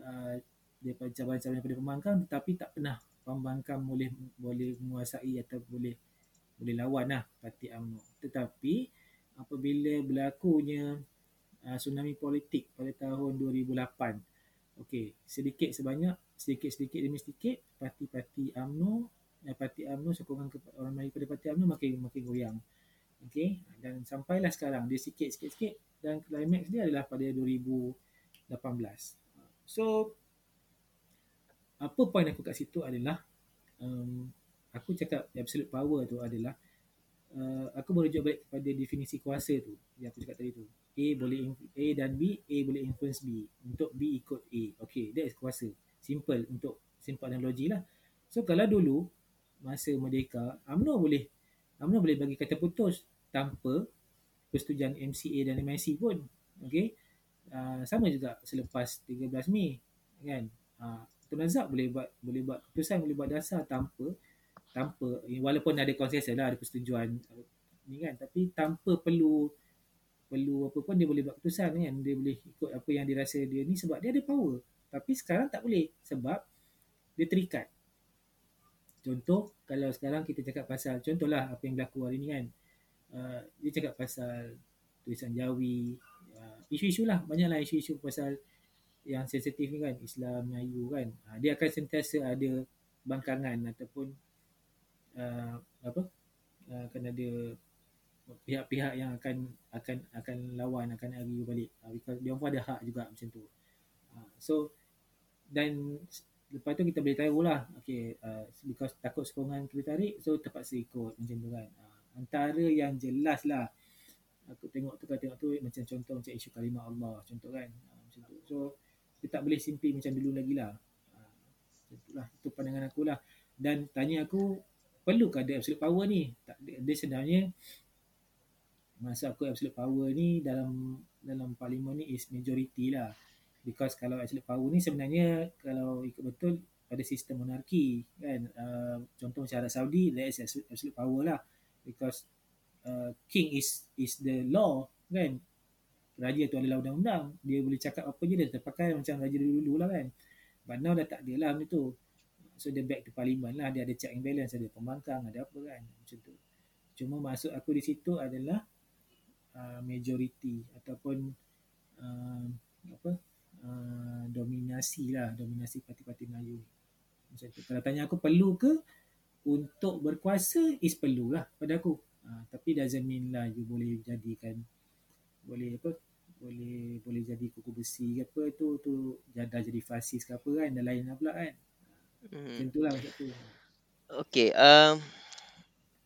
B: uh, dia cabaran-cabaran daripada pembangkang tetapi tak pernah pembangkang boleh boleh menguasai atau boleh boleh lawan lah parti UMNO. Tetapi apabila berlakunya uh, tsunami politik pada tahun 2008 okey sedikit sebanyak sedikit-sedikit demi sedikit parti-parti UMNO dan parti UMNO sokongan kepada orang Melayu pada parti UMNO makin makin goyang. Okey dan sampailah sekarang dia sikit sikit sikit dan climax dia adalah pada 2018 so apa point aku kat situ adalah um, aku cakap absolute power tu adalah uh, aku merujuk balik kepada definisi kuasa tu yang aku cakap tadi tu A boleh A dan B A boleh influence B. Untuk B ikut A. Okay that is kuasa. Simple untuk simple analogi lah. So kalau dulu masa merdeka UMNO boleh UMNO boleh bagi kata putus tanpa persetujuan MCA dan MIC pun. Okay uh, sama juga selepas 13 Mei kan? Uh, Tun Razak boleh buat boleh buat keputusan boleh buat dasar tanpa tanpa walaupun ada konsensus lah ada persetujuan ni kan? Tapi tanpa perlu perlu apa pun dia boleh buat keputusan kan. Dia boleh ikut apa yang dia rasa dia ni sebab dia ada power. Tapi sekarang tak boleh sebab dia terikat. Contoh kalau sekarang kita cakap pasal contohlah apa yang berlaku hari ni kan. Uh, dia cakap pasal tulisan Jawi uh, isu-isu lah. Banyaklah isu-isu pasal yang sensitif ni kan. Islam Melayu kan. Uh, dia akan sentiasa ada bangkangan ataupun uh, apa? Uh, akan ada pihak-pihak yang akan akan akan lawan akan argue balik uh, because dia pun ada hak juga macam tu uh, so dan lepas tu kita boleh tahu lah okay, uh, because takut sokongan kita tarik so terpaksa ikut macam tu kan uh, antara yang jelas lah aku tengok tu kan tengok tu macam contoh macam isu kalimah Allah contoh kan uh, macam tu so kita tak boleh simpi macam dulu lagi lah. Itulah, itu pandangan aku lah. Dan tanya aku, perlu ke ada absolute power ni? Tak, dia sebenarnya, masa aku absolute power ni dalam dalam parlimen ni is majority lah. Because kalau absolute power ni sebenarnya, kalau ikut betul, pada sistem monarki kan. Uh, contoh macam Arab Saudi, that is absolute power lah. Because uh, king is is the law kan? Raja tu adalah undang-undang. Dia boleh cakap apa je dia terpakai macam raja dulu-dulu lah kan? But now dah tak ada lah benda tu. So dia back to parliament lah. Dia ada check and balance ada pembangkang ada apa kan? Macam tu. Cuma maksud aku di situ adalah uh, majority ataupun uh, apa uh, dominasi lah dominasi parti-parti Melayu. Macam tu. Kalau tanya aku perlu ke untuk berkuasa is perlulah pada aku. Uh, tapi doesn't mean lah you boleh jadikan boleh apa boleh boleh jadi kuku besi ke apa tu tu dah jadi fasis ke apa kan dan lain lah pula kan. Hmm. macam tu lah macam tu
A: Okay um,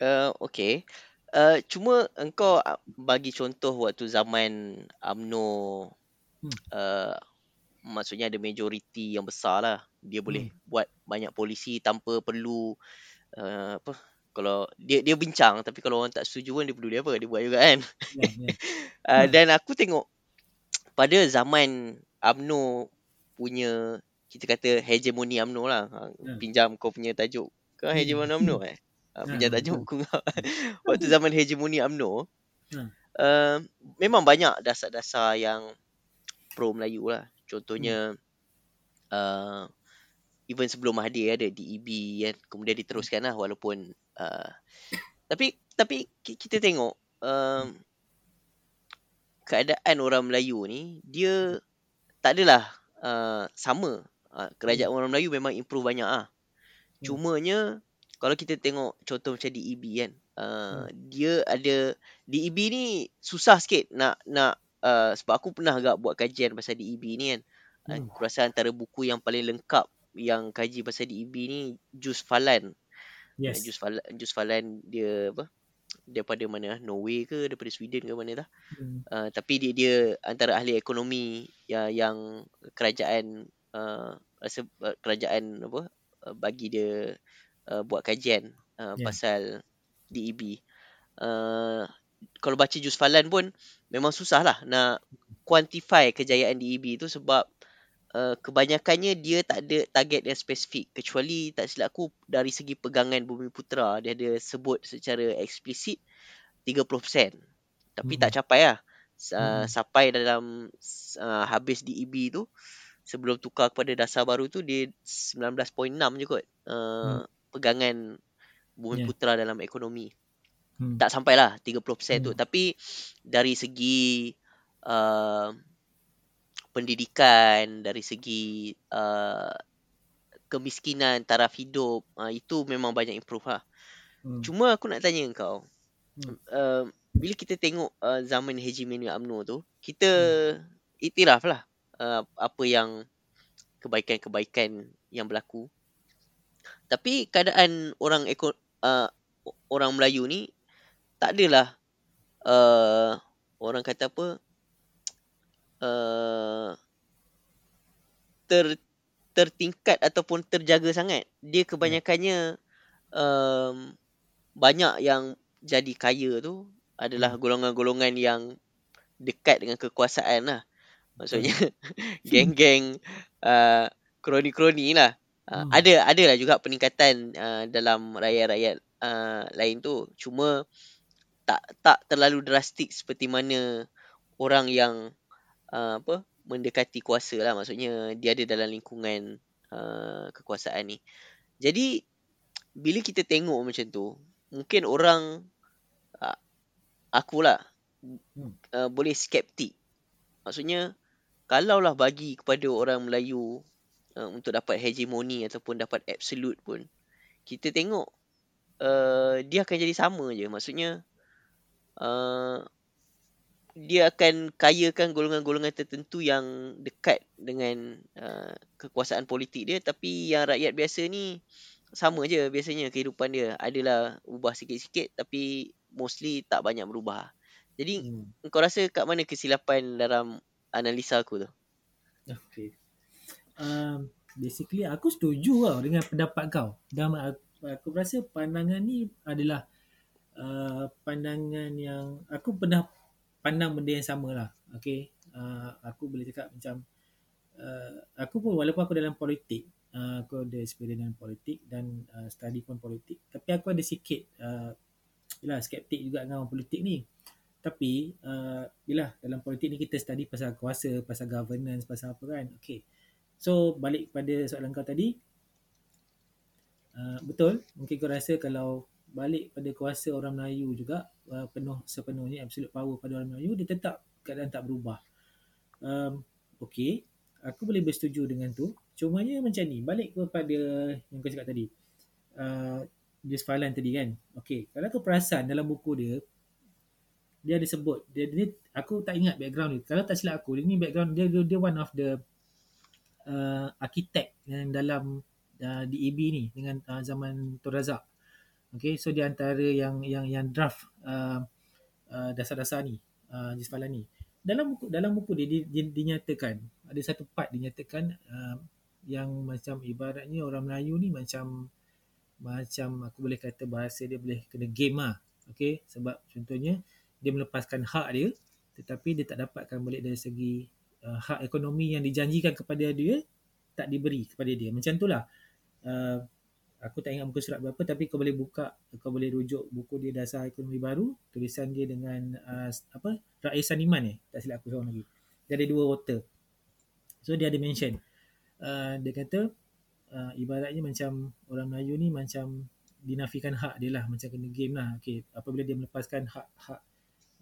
A: uh, Okay uh, Cuma engkau bagi contoh waktu zaman UMNO hmm. uh, Maksudnya ada majoriti yang besar lah Dia boleh hmm. buat banyak polisi tanpa perlu uh, Apa kalau dia dia bincang tapi kalau orang tak setuju pun dia perlu dia apa dia buat juga kan yeah, yeah. [LAUGHS] uh, dan aku tengok pada zaman AMNO punya kita kata hegemoni AMNO lah. Ha, ya. Pinjam kau punya tajuk. Kau hmm. hegemoni AMNO eh? Ha, ya, tajuk [LAUGHS] aku. Waktu zaman hegemoni AMNO. Uh, memang banyak dasar-dasar yang pro Melayu lah. Contohnya uh, even sebelum Mahathir ada DEB kan. Kemudian diteruskan lah walaupun uh, tapi tapi kita tengok um, keadaan orang Melayu ni dia tak adalah uh, sama. Uh, kerajaan hmm. orang Melayu memang improve banyak ah. Hmm. Cumanya kalau kita tengok contoh macam DEB kan, uh, hmm. dia ada DEB ni susah sikit nak nak uh, sebab aku pernah agak buat kajian pasal DEB ni kan. Hmm. Aku rasa antara buku yang paling lengkap yang kaji pasal DEB ni Jus Falan. Yes. Jus Falan Jus Falan dia apa? daripada mana Norway ke daripada Sweden ke mana dah hmm. uh, tapi dia dia antara ahli ekonomi yang yang kerajaan uh, rasa uh, kerajaan apa uh, bagi dia uh, buat kajian uh, yeah. pasal DEB uh, kalau baca Jus Falan pun memang susah lah nak quantify kejayaan DEB tu sebab uh, kebanyakannya dia tak ada target yang spesifik kecuali tak silap aku dari segi pegangan Bumi Putra dia ada sebut secara eksplisit 30% tapi
B: Hmm.
A: tak capai lah uh,
B: Hmm.
A: sampai dalam uh, habis DEB tu sebelum tukar kepada dasar baru tu dia 19.6 je kot uh, pegangan Bumi
B: Yeah.
A: Putra dalam ekonomi
B: Hmm.
A: tak sampailah 30% tu
B: Hmm.
A: tapi dari segi uh, pendidikan dari segi uh, kemiskinan taraf hidup uh, itu memang banyak improve lah
B: Hmm.
A: cuma aku nak tanya kau
B: Hmm.
A: uh, bila kita tengok uh, zaman hegemoni UMNO tu kita
B: Hmm.
A: iktiraf lah uh, apa yang kebaikan-kebaikan yang berlaku tapi keadaan orang eko, uh, orang Melayu ni tak adalah uh, orang kata apa uh, ter tertingkat ataupun terjaga sangat. Dia kebanyakannya um, banyak yang jadi kaya tu adalah golongan-golongan yang dekat dengan kekuasaan lah. Maksudnya [LAUGHS] geng-geng uh, kroni-kroni lah. Uh,
B: Hmm.
A: ada ada lah juga peningkatan uh, dalam rakyat-rakyat uh, lain tu. Cuma tak tak terlalu drastik seperti mana orang yang uh, apa mendekati kuasa lah maksudnya dia ada dalam lingkungan uh, kekuasaan ni. Jadi bila kita tengok macam tu, mungkin orang uh, akulah
B: Hmm.
A: uh, boleh skeptik. Maksudnya kalaulah bagi kepada orang Melayu uh, untuk dapat hegemoni ataupun dapat absolute pun, kita tengok uh, dia akan jadi sama je. Maksudnya uh, dia akan kayakan golongan-golongan tertentu yang dekat dengan uh, kekuasaan politik dia tapi yang rakyat biasa ni sama je biasanya kehidupan dia adalah ubah sikit-sikit tapi mostly tak banyak berubah. Jadi
B: Hmm.
A: kau rasa kat mana kesilapan dalam analisa aku tu?
B: Okay. Um, basically aku setuju tau dengan pendapat kau. Dan aku, rasa pandangan ni adalah uh, pandangan yang aku pernah pandang benda yang sama lah. Okay. Uh, aku boleh cakap macam uh, aku pun walaupun aku dalam politik, uh, aku ada experience dalam politik dan uh, study pun politik. Tapi aku ada sikit uh, yelah, skeptik juga dengan orang politik ni. Tapi uh, yelah dalam politik ni kita study pasal kuasa, pasal governance, pasal apa kan. Okay. So balik pada soalan kau tadi, uh, betul. Mungkin kau rasa kalau balik pada kuasa orang Melayu juga uh, penuh sepenuhnya absolute power pada orang Melayu, dia tetap keadaan tak berubah. Um, okay. Aku boleh bersetuju dengan tu. Cumanya macam ni, balik kepada yang kau cakap tadi. Uh, Jus Falan tadi kan. Okay. Kalau kau perasan dalam buku dia, dia ada sebut dia, dia aku tak ingat background dia kalau tak silap aku dia ni background dia dia, dia one of the uh, architect yang dalam uh, DEB ni dengan uh, zaman Tun Razak. Okay so dia antara yang yang yang draft uh, uh, dasar-dasar ni uh, Jisfalan ni. Dalam buku dalam buku dia, dia, dia dinyatakan ada satu part dinyatakan uh, yang macam ibaratnya orang Melayu ni macam macam aku boleh kata bahasa dia boleh kena game lah. Okay sebab contohnya dia melepaskan hak dia tetapi dia tak dapatkan balik dari segi uh, hak ekonomi yang dijanjikan kepada dia tak diberi kepada dia. Macam itulah uh, aku tak ingat muka surat berapa tapi kau boleh buka kau boleh rujuk buku dia dasar ekonomi baru tulisan dia dengan uh, apa Rais Saniman eh tak silap aku seorang lagi. Dia ada dua author. So dia ada mention. Uh, dia kata uh, ibaratnya macam orang Melayu ni macam dinafikan hak dia lah. Macam kena game lah. Okay, apabila dia melepaskan hak-hak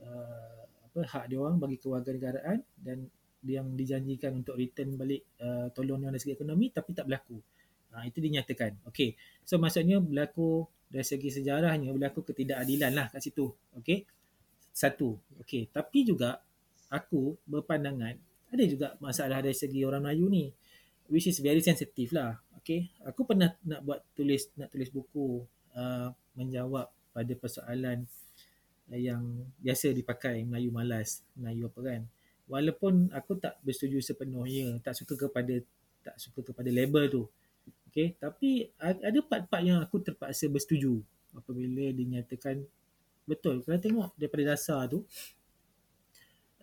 B: uh, apa hak dia orang bagi kewarganegaraan dan yang dijanjikan untuk return balik uh, tolong dari segi ekonomi tapi tak berlaku. Ha, itu dinyatakan. Okey. So maksudnya berlaku dari segi sejarahnya berlaku ketidakadilan lah kat situ. Okey. Satu. Okey. Tapi juga aku berpandangan ada juga masalah dari segi orang Melayu ni which is very sensitive lah. Okey. Aku pernah nak buat tulis nak tulis buku uh, menjawab pada persoalan yang biasa dipakai Melayu malas, Melayu apa kan. Walaupun aku tak bersetuju sepenuhnya, tak suka kepada tak suka kepada label tu. Okay, tapi ada part-part yang aku terpaksa bersetuju apabila dinyatakan betul. Kalau tengok daripada dasar tu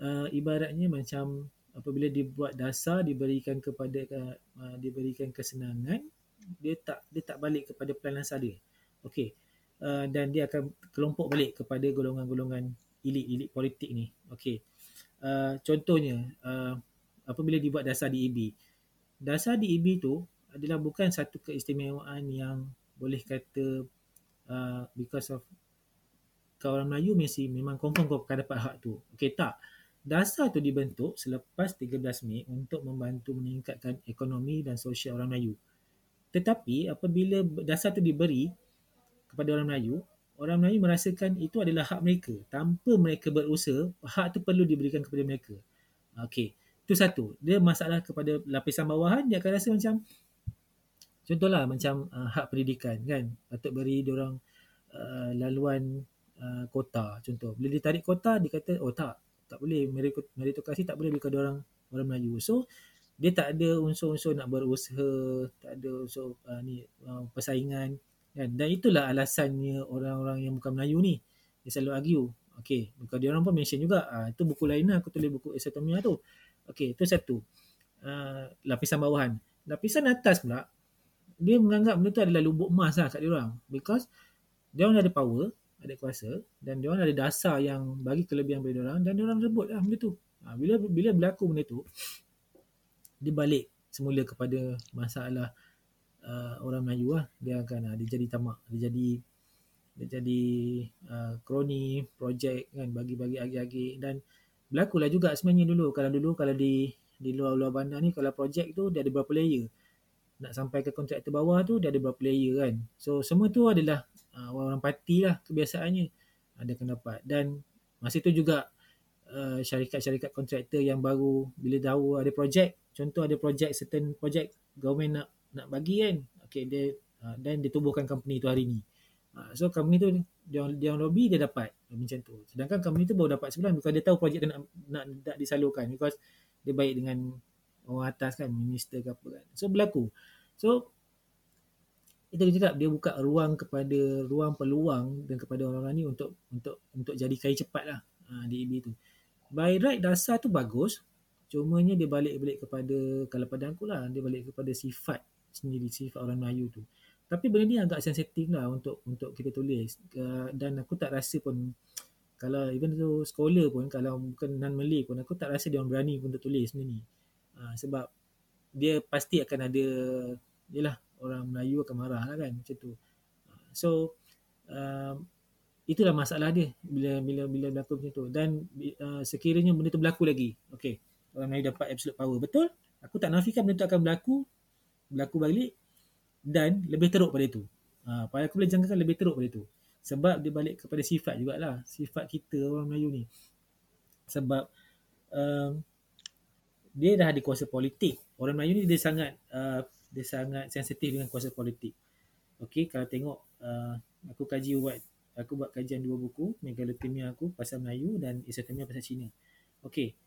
B: uh, ibaratnya macam apabila dibuat dasar diberikan kepada uh, diberikan kesenangan dia tak dia tak balik kepada plan asal dia. Okey uh, dan dia akan kelompok balik kepada golongan-golongan elit-elit politik ni. Okey uh, contohnya uh, apabila dibuat dasar DEB dasar DEB tu adalah bukan satu keistimewaan yang boleh kata uh, because of kau orang Melayu mesti memang confirm kau akan dapat hak tu. Okey tak. Dasar tu dibentuk selepas 13 Mei untuk membantu meningkatkan ekonomi dan sosial orang Melayu. Tetapi apabila dasar tu diberi kepada orang Melayu, orang Melayu merasakan itu adalah hak mereka. Tanpa mereka berusaha, hak tu perlu diberikan kepada mereka. Okey, itu satu. Dia masalah kepada lapisan bawahan, dia akan rasa macam, contohlah macam uh, hak pendidikan kan, patut beri orang uh, laluan uh, kota contoh. Bila ditarik kota, dia kata, oh tak, tak boleh meritokrasi tak boleh dekat orang orang Melayu so dia tak ada unsur-unsur nak berusaha tak ada unsur uh, ni uh, persaingan kan? Dan itulah alasannya orang-orang yang bukan Melayu ni. Dia selalu argue okey bukan dia orang pun mention juga. Uh, itu buku lain lah aku tulis buku esotomia tu. Okey itu satu. Uh, lapisan bawahan. Lapisan atas pula dia menganggap benda tu adalah lubuk emas lah kat dia orang. Because dia orang ada power ada kuasa dan dia orang ada dasar yang bagi kelebihan pada dia orang dan dia orang rebut lah benda tu. Ha, bila bila berlaku benda tu dia balik semula kepada masalah uh, orang Melayu lah. Dia akan uh, dia jadi tamak, dia jadi dia jadi uh, kroni, projek kan bagi-bagi agi-agi dan berlaku lah juga sebenarnya dulu. Kalau dulu kalau di di luar-luar bandar ni kalau projek tu dia ada berapa layer. Nak sampai ke kontraktor bawah tu dia ada berapa layer kan. So semua tu adalah uh, orang-orang parti lah kebiasaannya. Ada akan dapat. Dan masa tu juga uh, syarikat-syarikat kontraktor yang baru bila tahu ada projek contoh ada projek certain projek government nak nak bagi kan. Okay, dia uh, dan dia tubuhkan company tu hari ni. Uh, so company tu dia dia lobby dia dapat macam tu. Sedangkan company tu baru dapat sebulan because dia tahu projek tu nak, nak nak disalurkan because dia baik dengan orang atas kan minister ke apa kan. So berlaku. So itu dia cakap dia buka ruang kepada ruang peluang dan kepada orang-orang ni untuk untuk untuk jadi kaya cepat lah di EB tu. By right dasar tu bagus. Cumanya dia balik-balik kepada kalau pada aku lah dia balik kepada sifat sendiri sifat orang Melayu tu tapi benda ni agak sensitif lah untuk untuk kita tulis dan aku tak rasa pun kalau even tu scholar pun kalau bukan non Malay pun aku tak rasa dia orang berani untuk tulis benda ni Ha, sebab dia pasti akan ada yalah orang Melayu akan marah lah kan macam tu. Ha, so uh, itulah masalah dia bila bila bila berlaku macam tu dan uh, sekiranya benda tu berlaku lagi. Okey. Orang Melayu dapat absolute power. Betul? Aku tak nafikan benda tu akan berlaku berlaku balik dan lebih teruk pada itu. Ha, pada aku boleh jangkakan lebih teruk pada itu. Sebab dia balik kepada sifat jugalah. Sifat kita orang Melayu ni. Sebab um, dia dah ada kuasa politik. Orang Melayu ni dia sangat uh, dia sangat sensitif dengan kuasa politik. Okey, kalau tengok uh, aku kaji buat aku buat kajian dua buku, megalothemia aku pasal Melayu dan isotemia pasal Cina. Okey.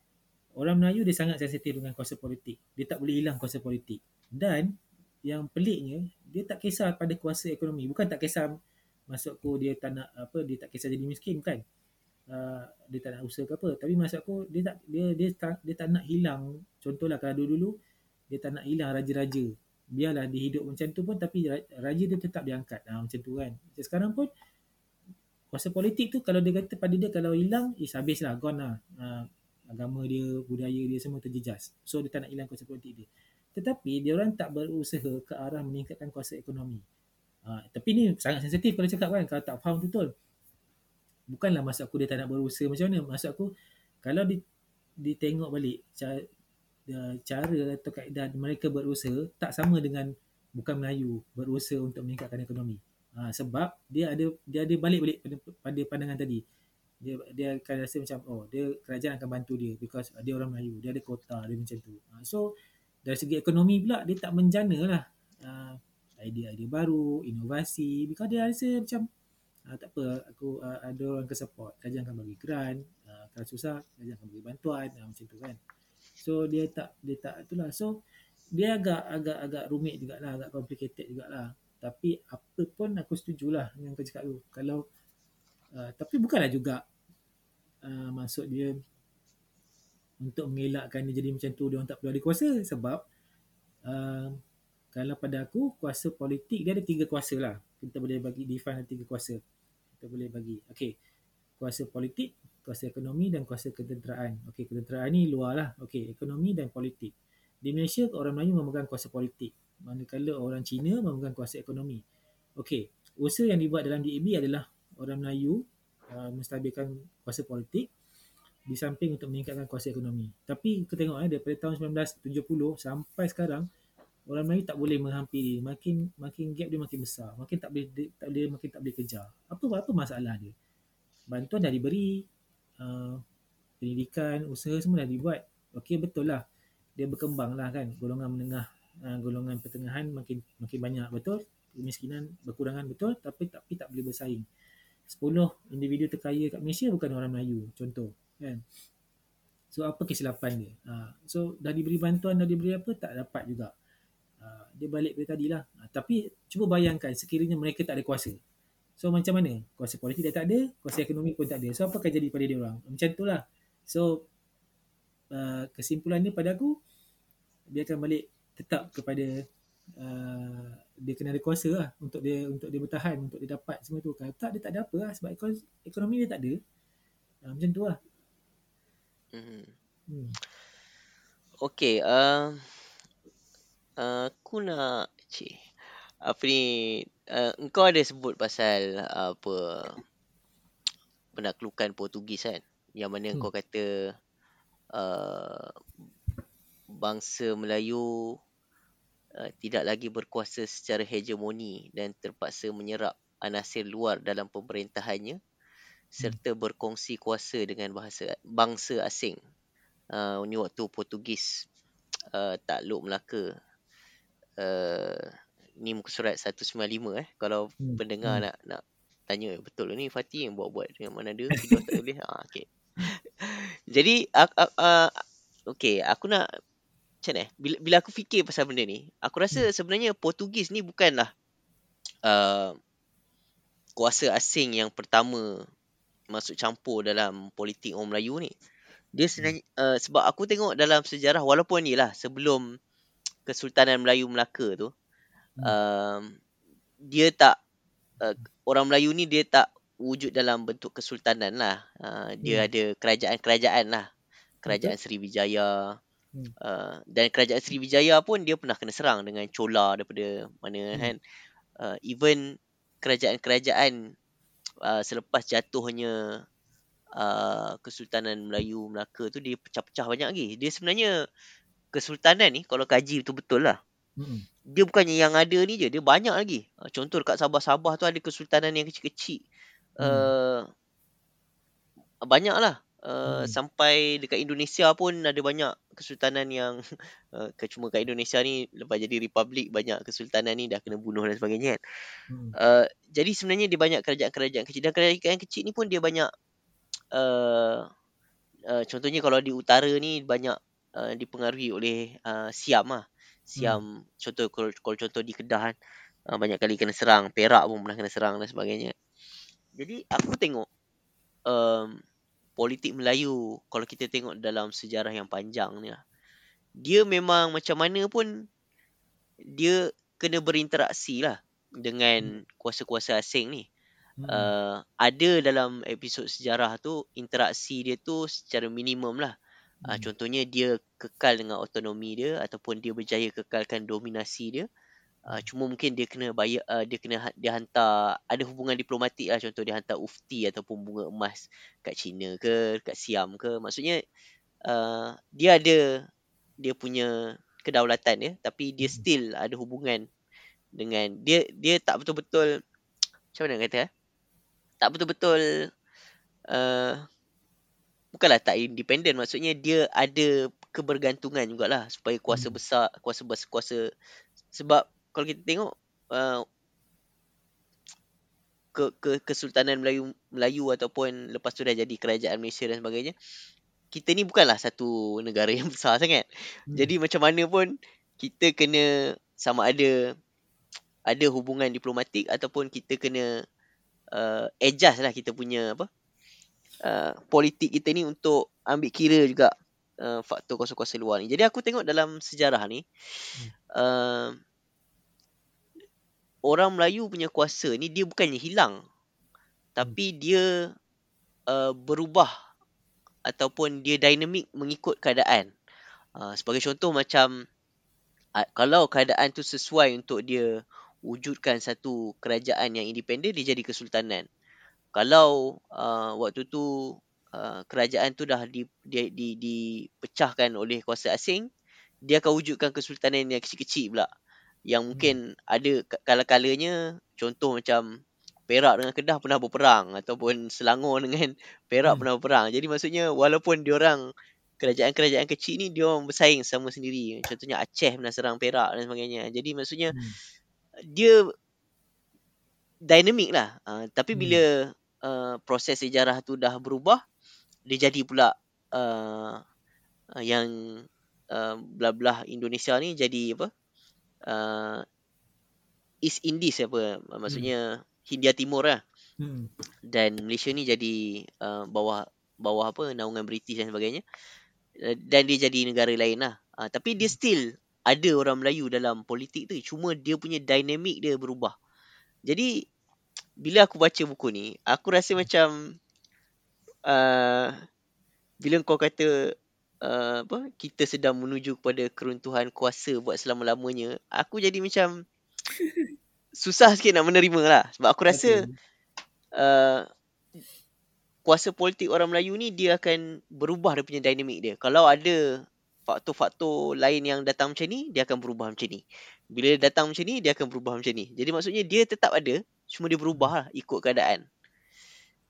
B: Orang Melayu dia sangat sensitif dengan kuasa politik. Dia tak boleh hilang kuasa politik. Dan yang peliknya, dia tak kisah pada kuasa ekonomi. Bukan tak kisah masukku dia tak nak apa, dia tak kisah jadi miskin kan uh, dia tak nak usaha ke apa. Tapi maksud aku dia tak dia dia tak dia tak nak hilang. Contohlah kalau dulu-dulu dia tak nak hilang raja-raja. Biarlah dia hidup macam tu pun tapi raja dia tetap diangkat. Ha, macam tu kan. Macam sekarang pun kuasa politik tu kalau dia kata pada dia kalau hilang is habis lah gone lah. Uh, agama dia budaya dia semua terjejas. So dia tak nak hilang kuasa politik dia tetapi dia orang tak berusaha ke arah meningkatkan kuasa ekonomi. Uh, tapi ni sangat sensitif kalau cakap kan kalau tak faham betul. Bukanlah maksud aku dia tak nak berusaha macam mana. Maksud aku kalau di ditengok balik cara, cara atau kaedah mereka berusaha tak sama dengan bukan Melayu berusaha untuk meningkatkan ekonomi. Ha, sebab dia ada dia ada balik-balik pada, pada pandangan tadi. Dia dia akan rasa macam oh dia kerajaan akan bantu dia because dia orang Melayu dia ada kota dia macam tu. Ha, so dari segi ekonomi pula dia tak menjana lah. Uh, idea-idea baru inovasi. Because dia rasa macam uh, tak apa aku uh, ada orang ke support kerajaan akan bagi grant. Uh, kalau susah kerajaan akan bagi bantuan. Uh, macam tu kan. So dia tak dia tak itulah so dia agak agak agak rumit jugalah agak complicated jugalah. Tapi apa pun aku setujulah dengan kau cakap tu. Kalau Uh, tapi bukanlah juga uh, maksud dia untuk mengelakkan dia jadi macam tu dia orang tak perlu ada kuasa. Sebab uh, kalau pada aku kuasa politik dia ada tiga kuasa lah. Kita boleh bagi define tiga kuasa. Kita boleh bagi okey kuasa politik kuasa ekonomi dan kuasa ketenteraan. Okey ketenteraan ni luar lah. Okey ekonomi dan politik. Di Malaysia orang Melayu memegang kuasa politik. Manakala orang Cina memegang kuasa ekonomi. Okey usaha yang dibuat dalam DAB adalah orang Melayu uh, menstabilkan kuasa politik di samping untuk meningkatkan kuasa ekonomi. Tapi kita tengok eh, daripada tahun 1970 sampai sekarang, orang Melayu tak boleh menghampiri. Makin makin gap dia makin besar. Makin tak boleh tak boleh makin tak boleh kejar. Apa apa masalah dia? Bantuan dah diberi, uh, pendidikan, usaha semua dah dibuat. Okey betul lah. Dia berkembang lah kan. Golongan menengah, uh, golongan pertengahan makin makin banyak betul. Kemiskinan berkurangan betul tapi tapi tak boleh bersaing. 10 individu terkaya kat Malaysia bukan orang Melayu contoh kan? So apa kesilapan dia? Ha, so dah diberi bantuan dah diberi apa tak dapat juga. Ha, dia balik pada tadi lah ha, tapi cuba bayangkan sekiranya mereka tak ada kuasa. So macam mana? Kuasa politik dah tak ada kuasa ekonomi pun tak ada. So apa akan jadi pada dia orang? Macam tu lah. So uh, kesimpulan ni pada aku dia akan balik tetap kepada uh, dia kena ada kuasa lah untuk dia untuk dia bertahan untuk dia dapat semua tu. Kalau tak dia tak ada apa lah sebab ekonomi dia tak ada. Uh, macam tu lah
A: Hmm. hmm. Okay, uh, uh, aku nak cik, apa ni, uh, engkau ada sebut pasal uh, apa penaklukan Portugis kan? Yang mana hmm. kau kata uh, bangsa Melayu uh, tidak lagi berkuasa secara hegemoni dan terpaksa menyerap anasir luar dalam pemerintahannya serta berkongsi kuasa dengan bahasa bangsa asing. Uh, ini waktu Portugis uh, takluk Melaka. Uh, ni muka surat 195 eh. Kalau hmm. pendengar hmm. nak nak tanya betul ni Fatih yang buat-buat dengan mana dia video tak boleh. Ha okey. [LAUGHS] Jadi uh, uh, uh, okey, aku nak macam ni bila, bila aku fikir pasal benda ni, aku rasa hmm. sebenarnya Portugis ni bukanlah uh, kuasa asing yang pertama masuk campur dalam politik orang Melayu ni. Dia sebenarnya uh, sebab aku tengok dalam sejarah walaupun ni lah sebelum Kesultanan Melayu Melaka tu uh, dia tak uh, orang Melayu ni dia tak wujud dalam bentuk kesultanan lah. Uh, dia hmm. ada kerajaan-kerajaan lah. Kerajaan. Sriwijaya. Hmm. Uh, dan kerajaan Sriwijaya pun dia pernah kena serang dengan Chola daripada mana hmm. kan. Uh, even kerajaan-kerajaan uh, selepas jatuhnya uh, Kesultanan Melayu Melaka tu dia pecah-pecah banyak lagi. Dia sebenarnya Kesultanan ni kalau kaji betul-betul lah. Mm-hmm. Dia bukannya yang ada ni je, dia banyak lagi. Uh, contoh dekat Sabah-Sabah tu ada Kesultanan yang kecil-kecil. Uh, mm. Banyak lah. Uh, mm. Sampai dekat Indonesia pun ada banyak kesultanan yang [LAUGHS] uh, cuma kat Indonesia ni lepas jadi republik banyak kesultanan ni dah kena bunuh dan sebagainya kan. Hmm. Uh, jadi sebenarnya dia banyak kerajaan-kerajaan kecil dan kerajaan kecil ni pun dia banyak uh, uh, contohnya kalau di utara ni banyak uh, dipengaruhi oleh uh, Siam lah. Siam hmm. contoh kalau, kalau contoh di Kedah kan uh, banyak kali kena serang, Perak pun pernah kena serang dan sebagainya. Jadi aku tengok um, politik Melayu kalau kita tengok dalam sejarah yang panjang ni lah, dia memang macam mana pun dia kena berinteraksi lah dengan kuasa-kuasa asing ni. Hmm. Uh, ada dalam episod sejarah tu interaksi dia tu secara minimum lah. Uh, contohnya dia kekal dengan autonomi dia ataupun dia berjaya kekalkan dominasi dia. Uh, cuma mungkin dia kena bayar uh, dia kena ha, dia hantar ada hubungan diplomatik lah contoh dia hantar ufti ataupun bunga emas kat China ke kat Siam ke maksudnya uh, dia ada dia punya kedaulatan dia tapi dia hmm. still ada hubungan dengan dia dia tak betul-betul macam mana kata eh? tak betul-betul uh, bukanlah tak independen maksudnya dia ada kebergantungan jugalah supaya kuasa hmm. besar kuasa besar kuasa sebab kalau kita tengok uh, ke ke kesultanan Melayu Melayu ataupun lepas tu dah jadi kerajaan Malaysia dan sebagainya kita ni bukanlah satu negara yang [LAUGHS] besar sangat hmm. jadi macam mana pun kita kena sama ada ada hubungan diplomatik ataupun kita kena uh, adjust lah kita punya apa uh, politik kita ni untuk ambil kira juga uh, faktor kuasa-kuasa luar ni. Jadi aku tengok dalam sejarah ni uh, orang Melayu punya kuasa ni dia bukannya hilang tapi dia uh, berubah ataupun dia dinamik mengikut keadaan. Uh, sebagai contoh macam uh, kalau keadaan tu sesuai untuk dia wujudkan satu kerajaan yang independen dia jadi kesultanan. Kalau uh, waktu tu uh, kerajaan tu dah di, di, di, dipecahkan oleh kuasa asing, dia akan wujudkan kesultanan yang kecil-kecil pula. Yang hmm. mungkin hmm. ada kala-kalanya contoh macam Perak dengan Kedah pernah berperang ataupun Selangor [LAUGHS] dengan Perak hmm. pernah berperang. Jadi maksudnya walaupun diorang kerajaan-kerajaan kecil ni dia bersaing sama sendiri. Contohnya Aceh pernah serang Perak dan sebagainya. Jadi maksudnya hmm dia dinamik lah. Uh, tapi hmm. bila uh, proses sejarah tu dah berubah, dia jadi pula uh, uh, yang uh, belah-belah Indonesia ni jadi apa? Uh, East Indies apa? Maksudnya hmm. Hindia Timur lah. Hmm. Dan Malaysia ni jadi uh, bawah bawah apa naungan British dan sebagainya. Dan dia jadi negara lain lah. Uh, tapi dia hmm. still ada orang Melayu dalam politik tu cuma dia punya dinamik dia berubah jadi bila aku baca buku ni aku rasa macam uh, bila kau kata uh, apa kita sedang menuju kepada keruntuhan kuasa buat selama-lamanya aku jadi macam [LAUGHS] susah sikit nak menerima lah sebab aku rasa uh, kuasa politik orang Melayu ni dia akan berubah dia punya dinamik dia kalau ada faktor-faktor lain yang datang macam ni, dia akan berubah macam ni. Bila dia datang macam ni, dia akan berubah macam ni. Jadi maksudnya dia tetap ada, cuma dia berubah lah ikut keadaan.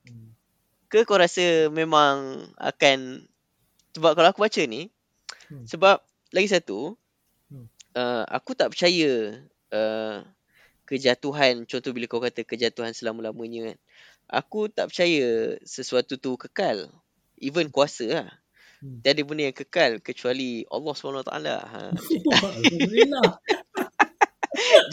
A: Hmm. Ke kau rasa memang akan, sebab kalau aku baca ni, hmm. sebab lagi satu, hmm. uh, aku tak percaya uh, kejatuhan, contoh bila kau kata kejatuhan selama-lamanya kan. Aku tak percaya sesuatu tu kekal. Even kuasa lah. Hmm. Tiada benda yang kekal kecuali Allah SWT. Ha. [LAUGHS]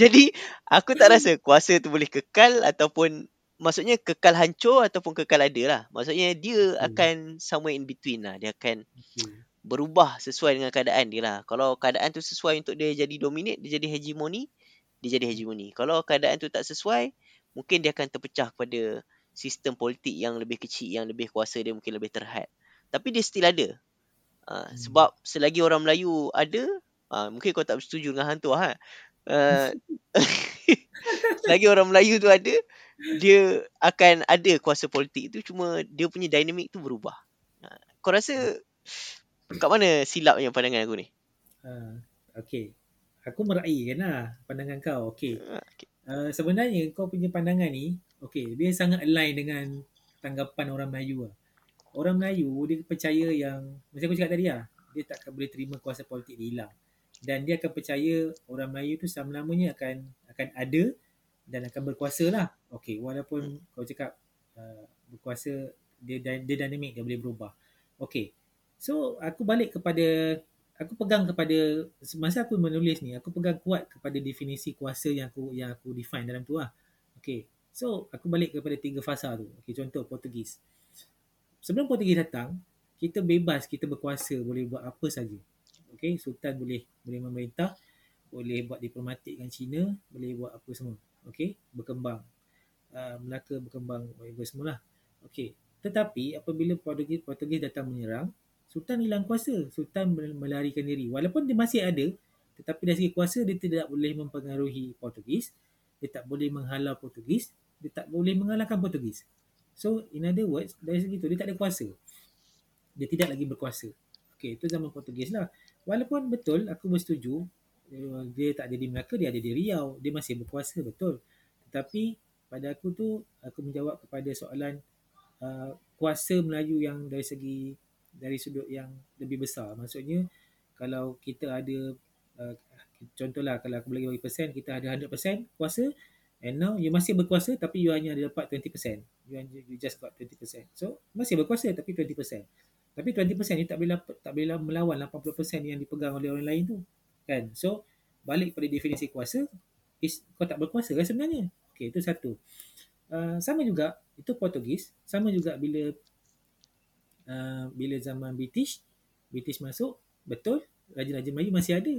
A: Jadi aku tak rasa kuasa tu boleh kekal ataupun maksudnya kekal hancur ataupun kekal ada lah. Maksudnya dia hmm. akan somewhere in between lah. Dia akan hmm. berubah sesuai dengan keadaan dia lah. Kalau keadaan tu sesuai untuk dia jadi dominate, dia jadi hegemoni, dia jadi hegemoni. Kalau keadaan tu tak sesuai, mungkin dia akan terpecah kepada sistem politik yang lebih kecil, yang lebih kuasa dia mungkin lebih terhad. Tapi dia still ada. Uh, hmm. Sebab selagi orang Melayu ada, uh, mungkin kau tak bersetuju dengan hantu ha. Uh, selagi orang Melayu tu ada, dia akan ada kuasa politik tu cuma dia punya dinamik tu berubah. Uh, kau rasa kat mana silapnya pandangan aku ni?
B: Uh, okay. Aku meraihkan lah pandangan kau. Okay. Uh, okay. Uh, sebenarnya kau punya pandangan ni, okay, dia sangat align dengan tanggapan orang Melayu lah orang Melayu dia percaya yang macam aku cakap tadi lah dia tak boleh terima kuasa politik dia hilang dan dia akan percaya orang Melayu tu selama-lamanya akan akan ada dan akan berkuasa lah okay, walaupun kau cakap uh, berkuasa dia, dia dynamic dia boleh berubah okay. so aku balik kepada aku pegang kepada masa aku menulis ni aku pegang kuat kepada definisi kuasa yang aku yang aku define dalam tu lah okay. so aku balik kepada tiga fasa tu okay, contoh Portugis sebelum Portugis datang, kita bebas, kita berkuasa, boleh buat apa saja. Okay, Sultan boleh boleh memerintah, boleh buat diplomatik dengan Cina, boleh buat apa semua. Okay, berkembang. Uh, Melaka berkembang, whatever semualah. Okay, tetapi apabila Portugis, Portugis datang menyerang, Sultan hilang kuasa. Sultan melarikan diri. Walaupun dia masih ada, tetapi dari segi kuasa, dia tidak boleh mempengaruhi Portugis. Dia tak boleh menghalau Portugis. Dia tak boleh mengalahkan Portugis. So in other words dari segi tu dia tak ada kuasa. Dia tidak lagi berkuasa. Okay itu zaman Portugis lah. Walaupun betul aku bersetuju dia tak ada di Melaka dia ada di Riau. Dia masih berkuasa betul. Tetapi pada aku tu aku menjawab kepada soalan uh, kuasa Melayu yang dari segi dari sudut yang lebih besar. Maksudnya kalau kita ada uh, contohlah kalau aku bagi bagi persen kita ada 100% kuasa And now you masih berkuasa tapi you hanya ada dapat 20%. You, you just got 20%. So masih berkuasa tapi 20%. Tapi 20% ni tak boleh tak boleh melawan 80% yang dipegang oleh orang lain tu. Kan? So balik pada definisi kuasa is kau tak berkuasa kan sebenarnya. Okay, itu satu. uh, sama juga itu Portugis sama juga bila uh, bila zaman British British masuk betul Raja-Raja Melayu masih ada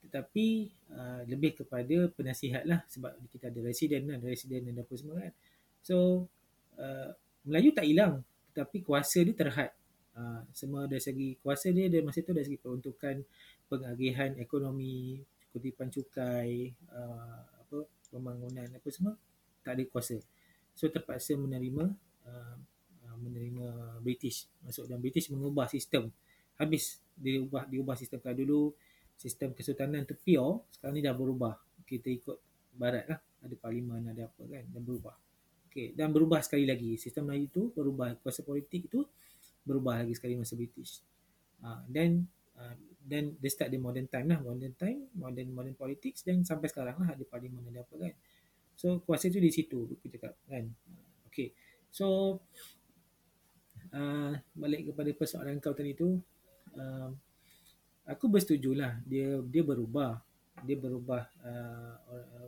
B: tetapi uh, lebih kepada penasihat lah sebab kita ada residen kan residen dan apa semua kan so uh, Melayu tak hilang tetapi kuasa dia terhad uh, semua dari segi kuasa dia dari masa tu dari segi peruntukan pengagihan ekonomi kutipan cukai uh, apa pembangunan apa semua tak ada kuasa. So terpaksa menerima uh, menerima British. Masuk dan British mengubah sistem. Habis diubah diubah sistem kalau dulu sistem kesultanan tu pure sekarang ni dah berubah. Kita ikut barat lah. Ada parlimen ada apa kan dan berubah. Okay. dan berubah sekali lagi. Sistem Melayu tu berubah. Kuasa politik tu berubah lagi sekali masa British. Uh, dan uh, dan dia start di modern time lah modern time modern modern politics dan sampai sekarang lah ada parlimen ada apa kan. So kuasa tu di situ aku cakap kan. Okay. So uh, balik kepada persoalan kau tadi tu uh, aku bersetuju lah. Dia dia berubah. Dia berubah uh,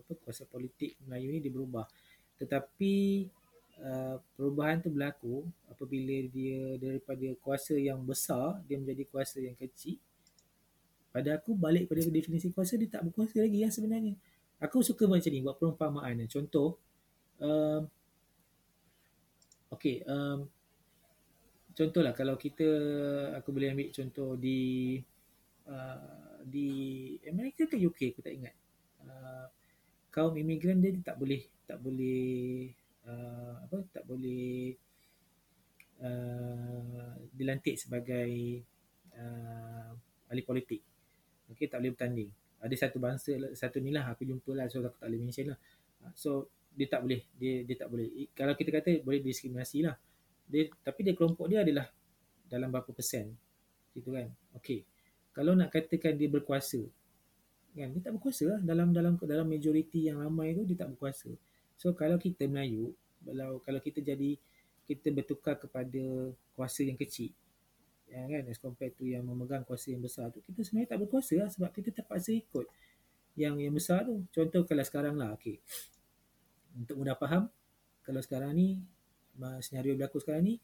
B: apa kuasa politik Melayu ni dia berubah. Tetapi uh, perubahan tu berlaku apabila dia daripada kuasa yang besar dia menjadi kuasa yang kecil pada aku balik pada definisi kuasa dia tak berkuasa lagi ya sebenarnya. Aku suka macam ni buat perumpamaan contoh uh, okey um, contohlah kalau kita aku boleh ambil contoh di uh, di Amerika ke UK aku tak ingat. Uh, kaum imigran dia, dia tak boleh tak boleh uh, apa tak boleh uh, dilantik sebagai uh, ahli politik okey tak boleh bertanding. Ada satu bangsa satu ni lah aku jumpa lah so aku tak boleh mention lah. Uh, so dia tak boleh dia dia tak boleh. Kalau kita kata boleh diskriminasi lah. Dia tapi dia kelompok dia adalah dalam berapa persen? Gitu kan? Okey. Kalau nak katakan dia berkuasa kan? Dia tak berkuasa lah. Dalam dalam dalam majoriti yang ramai tu dia tak berkuasa. So kalau kita Melayu kalau kalau kita jadi kita bertukar kepada kuasa yang kecil ya kan as compared to yang memegang kuasa yang besar tu kita sebenarnya tak berkuasa lah sebab kita terpaksa ikut yang yang besar tu. Contoh kalau sekarang lah okey. Untuk mudah faham kalau sekarang ni senario berlaku sekarang ni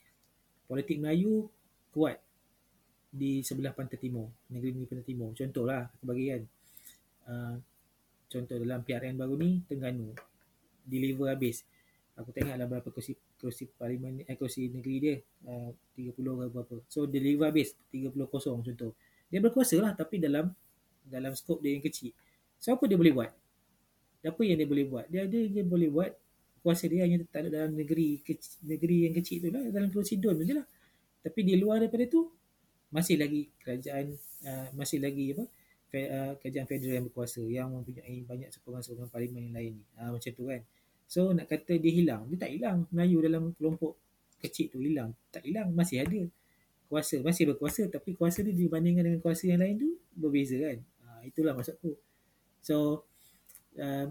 B: politik Melayu kuat di sebelah pantai timur negeri negeri pantai timur. Contohlah aku bagi kan. Uh, contoh dalam PRN baru ni Tengganu deliver habis. Aku tengok lah berapa kursi kursi parlimen eh, kursi negeri dia uh, 30 ke berapa. So deliver habis 30 kosong contoh. Dia berkuasa lah tapi dalam dalam skop dia yang kecil. So apa dia boleh buat? Apa yang dia boleh buat? Dia dia, dia boleh buat kuasa dia hanya tak ada dalam negeri kecil, negeri yang kecil tu lah dalam kursi don je lah. Tapi di luar daripada tu masih lagi kerajaan uh, masih lagi apa uh, kerajaan federal yang berkuasa yang mempunyai banyak sokongan-sokongan parlimen yang lain ni. Uh, macam tu kan so nak kata dia hilang. Dia tak hilang. Melayu dalam kelompok kecil tu hilang. Tak hilang. Masih ada kuasa. Masih berkuasa. Tapi kuasa dia dibandingkan dengan kuasa yang lain tu berbeza kan? Uh, itulah maksudku so uh,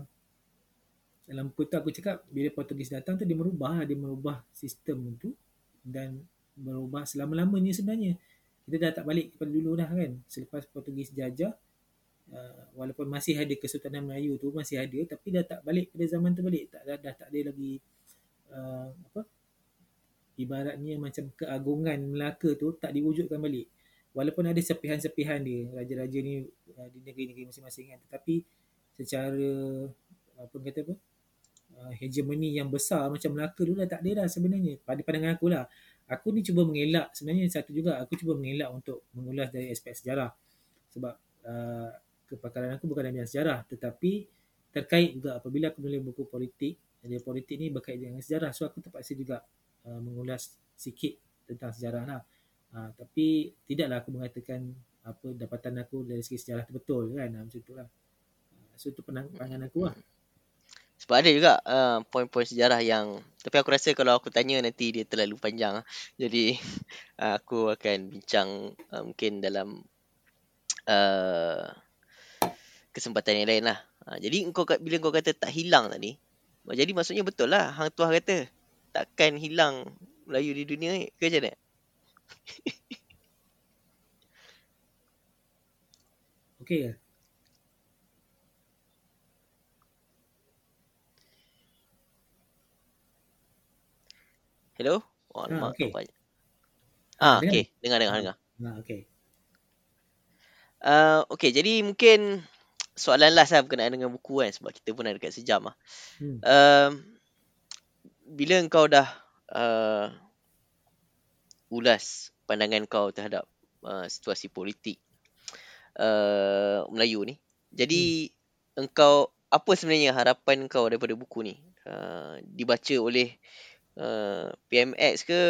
B: dalam kota aku cakap bila Portugis datang tu dia merubah dia merubah sistem tu dan berubah selama-lamanya sebenarnya. Kita dah tak balik kepada dulu dah kan? Selepas Portugis jajah uh, walaupun masih ada Kesultanan Melayu tu masih ada tapi dah tak balik pada zaman tu balik tak dah, dah tak ada lagi uh, apa ibaratnya macam keagungan Melaka tu tak diwujudkan balik. Walaupun ada sepihan-sepihan dia raja-raja ni uh, di negeri-negeri masing-masing kan. Tetapi secara apa kata apa uh, hegemoni yang besar macam Melaka dulu dah tak ada dah sebenarnya. Pada pandangan aku lah. Aku ni cuba mengelak sebenarnya satu juga. Aku cuba mengelak untuk mengulas dari aspek sejarah. Sebab uh, kepakaran aku bukan dalam sejarah tetapi terkait juga apabila aku menulis buku politik. Jadi politik ni berkait dengan sejarah. So aku terpaksa juga uh, mengulas sikit tentang sejarah lah. Uh, tapi tidaklah aku mengatakan apa dapatan aku dari segi sejarah tu betul kan? Macam tu lah. So tu pandangan aku lah.
A: Sebab ada juga uh, poin-poin sejarah yang tapi aku rasa kalau aku tanya nanti dia terlalu panjang. Jadi uh, [LAUGHS] aku akan bincang uh, mungkin dalam uh, kesempatan yang lain lah. Uh, jadi engkau bila kau kata tak hilang tadi, jadi maksudnya betul lah hang tuah kata takkan hilang Melayu di dunia ni ke macam mana? [LAUGHS]
B: okay
A: Hello? Oh,
B: Ah, okey.
A: nampaknya.
B: Ah,
A: Ah,
B: dengar?
A: okey. Dengar, dengar,
B: Ah.
A: dengar.
B: Ah, okey.
A: Uh, okey, jadi mungkin soalan last lah berkenaan dengan buku kan sebab kita pun dah dekat sejam lah.
B: Hmm.
A: Um, bila kau dah uh, ulas pandangan kau terhadap uh, situasi politik uh, Melayu ni, jadi engkau apa sebenarnya harapan kau daripada buku ni? Uh, dibaca oleh uh, PMX ke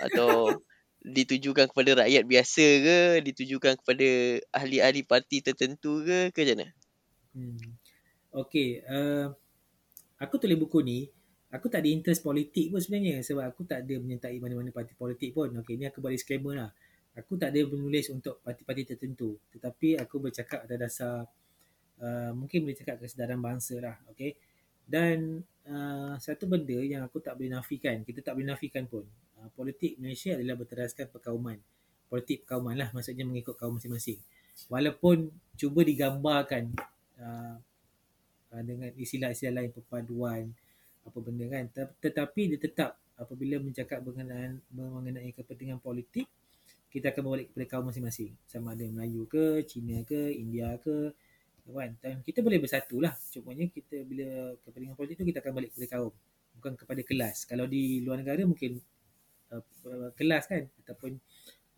A: atau [LAUGHS] ditujukan kepada rakyat biasa ke, ditujukan kepada ahli-ahli parti tertentu ke, ke macam mana?
B: Hmm. Okey, uh, aku tulis buku ni, aku tak ada interest politik pun sebenarnya sebab aku tak ada menyertai mana-mana parti politik pun. Okey, ni aku buat disclaimer lah. Aku tak ada menulis untuk parti-parti tertentu tetapi aku bercakap atas dasar uh, mungkin boleh cakap kesedaran bangsa lah. Okey. Dan uh, satu benda yang aku tak boleh nafikan, kita tak boleh nafikan pun. Uh, politik Malaysia adalah berteraskan perkauman. Politik perkauman lah maksudnya mengikut kaum masing-masing. Walaupun cuba digambarkan uh, uh, dengan istilah-istilah lain perpaduan apa benda kan. Tetapi dia tetap apabila mencakap mengenai mengenai kepentingan politik kita akan berbalik kepada kaum masing-masing. Sama ada Melayu ke Cina ke India ke kan. Dan kita boleh bersatu lah. Cumanya kita bila kepentingan politik tu kita akan balik kepada kaum. Bukan kepada kelas. Kalau di luar negara mungkin uh, kelas kan ataupun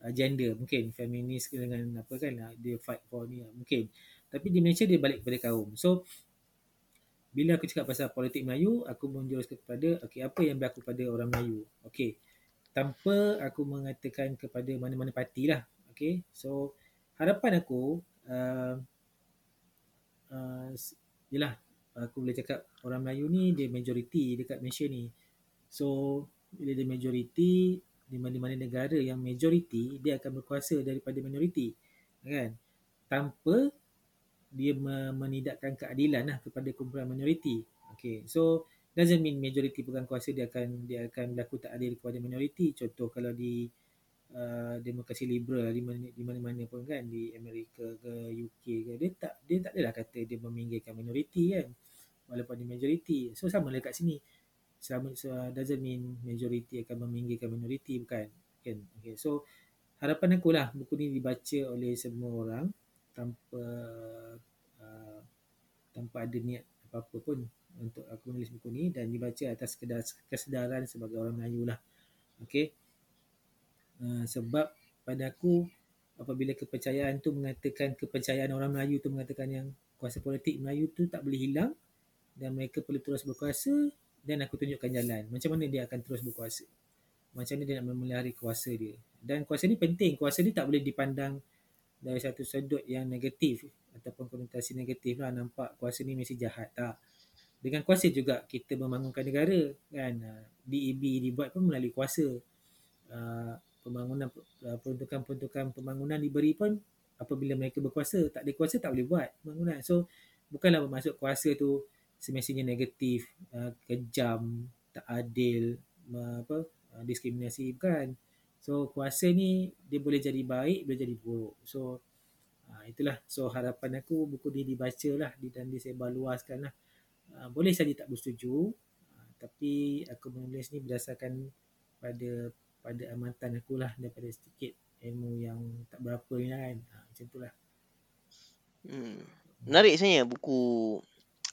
B: uh, gender. Mungkin feminis dengan apa kan uh, dia fight for ni uh, mungkin tapi di Malaysia dia balik kepada kaum. So bila aku cakap pasal politik Melayu aku menjuruskan kepada okey apa yang berlaku pada orang Melayu? Okey. Tanpa aku mengatakan kepada mana-mana parti lah. Okey. So harapan aku uh, uh, yelah aku boleh cakap orang Melayu ni dia majoriti dekat Malaysia ni. So bila dia majoriti di mana-mana negara yang majoriti dia akan berkuasa daripada minoriti. Kan? Tanpa dia menidakkan keadilan lah kepada kumpulan minoriti. Okay so doesn't mean majoriti pegang kuasa dia akan dia akan berlaku tak adil kepada minoriti. Contoh kalau di uh, demokrasi liberal di mana di mana-mana pun kan di Amerika ke UK ke dia tak dia tak adalah kata dia meminggirkan minoriti kan walaupun dia majoriti. So sama lah kat sini. Sama so, doesn't mean majoriti akan meminggirkan minoriti bukan kan? Okay so harapan aku lah buku ni dibaca oleh semua orang tanpa uh, tanpa ada niat apa-apa pun untuk aku menulis buku ni dan dibaca atas kesedaran sebagai orang Melayu lah. Okay uh, sebab pada aku apabila kepercayaan tu mengatakan kepercayaan orang Melayu tu mengatakan yang kuasa politik Melayu tu tak boleh hilang dan mereka perlu terus berkuasa dan aku tunjukkan jalan. Macam mana dia akan terus berkuasa? Macam mana dia nak memelihara kuasa dia? Dan kuasa ni penting. Kuasa ni tak boleh dipandang dari satu sudut yang negatif ataupun konotasi negatif lah nampak kuasa ni mesti jahat tak? Dengan kuasa juga kita membangunkan negara kan? DEB dibuat pun melalui kuasa. Uh, pembangunan uh, peruntukan-peruntukan pembangunan diberi pun apabila mereka berkuasa tak ada kuasa tak boleh buat pembangunan. So bukanlah bermaksud kuasa tu semestinya negatif, kejam, tak adil, apa, diskriminasi bukan. So kuasa ni dia boleh jadi baik, boleh jadi buruk. So uh, itulah. So harapan aku buku ni dibaca lah dan disebar luaskan lah. Uh, boleh saja tak bersetuju, uh, tapi aku menulis ni berdasarkan pada pada amatan aku lah daripada sedikit ilmu yang tak berapa ni lah kan. Uh, macam tu lah.
A: Hmm. Menarik sebenarnya buku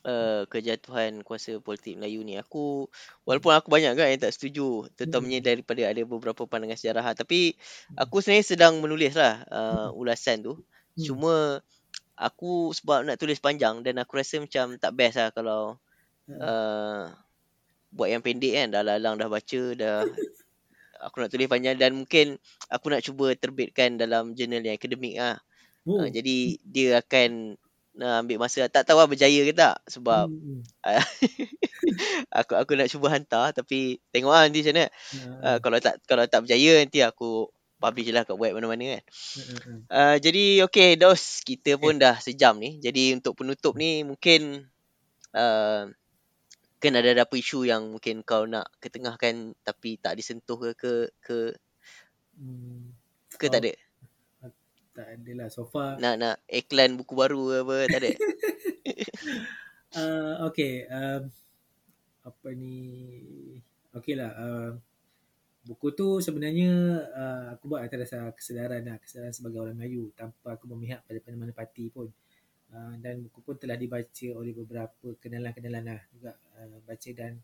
A: uh, kejatuhan kuasa politik Melayu ni. Aku walaupun aku banyak kan yang tak setuju terutamanya
B: Hmm.
A: daripada ada beberapa pandangan sejarah tapi aku sebenarnya sedang menulis lah uh, ulasan tu.
B: Hmm.
A: Cuma aku sebab nak tulis panjang dan aku rasa macam tak best lah kalau
B: Hmm.
A: uh, buat yang pendek kan dah lalang dah baca dah [LAUGHS] aku nak tulis panjang dan mungkin aku nak cuba terbitkan dalam jurnal yang akademik lah.
B: Oh.
A: Uh, jadi dia akan uh, ambil masa tak tahu lah berjaya ke tak sebab
B: Hmm.
A: uh, [LAUGHS] aku aku nak cuba hantar tapi tengok lah nanti macam mana.
B: Hmm.
A: Uh, kalau tak kalau tak berjaya nanti aku publish lah kat web mana-mana kan.
B: Hmm, hmm.
A: Uh, jadi okay dos kita pun dah sejam ni. Jadi untuk penutup ni mungkin uh, kan ada apa isu yang mungkin kau nak ketengahkan tapi tak disentuh ke ke ke,
B: Hmm.
A: ke tak ada.
B: Tak ada lah so far.
A: Nak nak iklan buku baru ke apa tak ada. [LAUGHS]
B: Uh, okay. Um, apa ni. Okay lah. Uh, buku tu sebenarnya uh, aku buat atas dasar kesedaran lah, kesedaran sebagai orang Melayu tanpa aku memihak pada mana-mana parti pun. Uh, dan buku pun telah dibaca oleh beberapa kenalan-kenalan lah juga uh, baca dan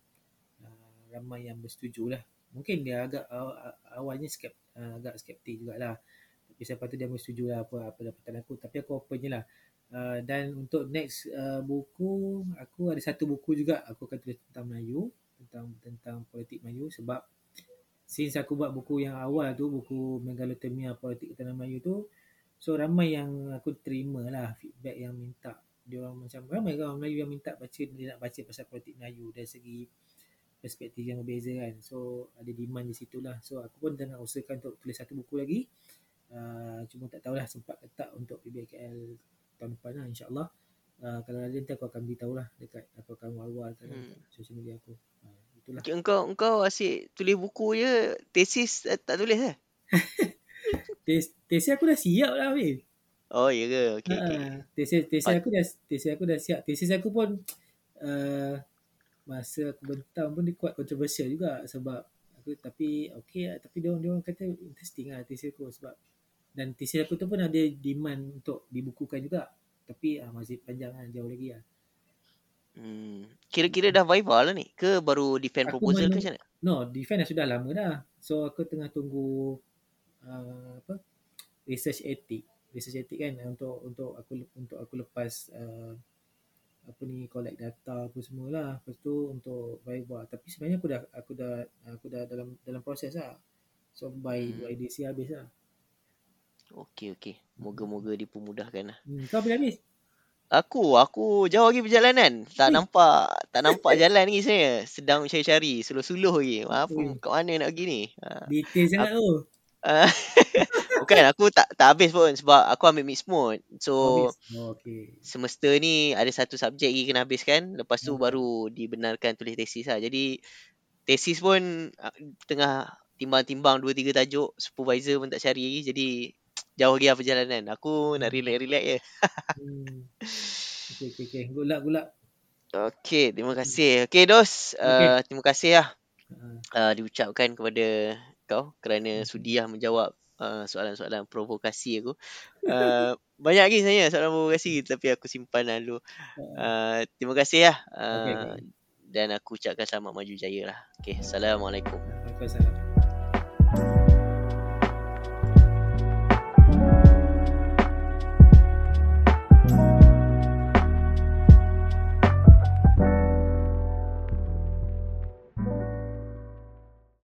B: uh, ramai yang bersetuju lah. Mungkin dia agak uh, awalnya skep, uh, agak skeptik jugalah. Tapi siapa tu dia bersetuju lah apa, apa dapatan aku. Tapi aku open je lah. Uh, dan untuk next uh, buku, aku ada satu buku juga aku akan tulis tentang Melayu. Tentang tentang politik Melayu sebab since aku buat buku yang awal tu buku megalotemia politik tanah Melayu tu so ramai yang aku terima lah feedback yang minta dia orang macam ramai orang Melayu yang minta baca dia nak baca pasal politik Melayu dari segi perspektif yang berbeza kan so ada demand di situ lah so aku pun tengah usahakan untuk tulis satu buku lagi uh, cuma tak tahulah sempat ke tak untuk PBKL tahun depan lah insyaAllah uh, kalau ada nanti aku akan beritahu lah dekat aku akan war-war hmm. social media aku uh,
A: itulah. Engkau engkau asyik tulis buku je, tesis tak tulis? [LAUGHS]
B: Tes, tesis aku dah siap lah weh.
A: Oh ya ke? Okey
B: ha, okey. Tesis tesis aku dah tesis aku dah siap. Tesis aku pun uh, masa aku bentang pun dia kuat kontroversial juga sebab aku tapi okey lah. tapi dia orang dia orang kata interesting lah tesis aku sebab dan tesis aku tu pun ada demand untuk dibukukan juga. Tapi uh, masih panjang lah, jauh lagi lah.
A: Hmm. Kira-kira dah viva lah ni ke baru defend aku proposal ke macam mana?
B: No, defend dah sudah lama dah. So aku tengah tunggu uh, apa? Research ethic. Research ethic kan untuk untuk aku untuk aku lepas uh, apa ni collect data apa semualah. Lepas tu untuk viva. Tapi sebenarnya aku dah aku dah aku dah dalam dalam proses lah. So by hmm. by this habis lah.
A: Okey okey. Moga-moga dipermudahkan lah.
B: Hmm, kau habis?
A: Aku, aku jauh lagi perjalanan. Tak nampak, tak nampak jalan lagi saya. Sedang cari-cari, suluh-suluh lagi. Apa, hmm. kat mana nak pergi ni?
B: Ha. Detail sangat tu. [LAUGHS]
A: bukan, aku tak tak habis pun sebab aku ambil mixed mode. So,
B: oh, okay.
A: semester ni ada satu subjek lagi kena habiskan. Lepas tu hmm. baru dibenarkan tulis tesis lah. Jadi, tesis pun tengah timbang-timbang dua tiga tajuk. Supervisor pun tak cari lagi. Jadi, jauh lagi perjalanan. Aku nak relax-relax je. hmm.
B: Okay, okay, okay. Good luck, good luck.
A: Okay, terima kasih. Okay, Dos. Okay. Uh, terima kasih lah. Uh, diucapkan kepada kau kerana sudi lah menjawab uh, soalan-soalan provokasi aku. Uh, banyak lagi sebenarnya soalan provokasi tapi aku simpan dulu. Uh, terima kasih lah. Uh, okay, okay. Dan aku ucapkan selamat maju jaya lah. Okay, Assalamualaikum. Waalaikumsalam.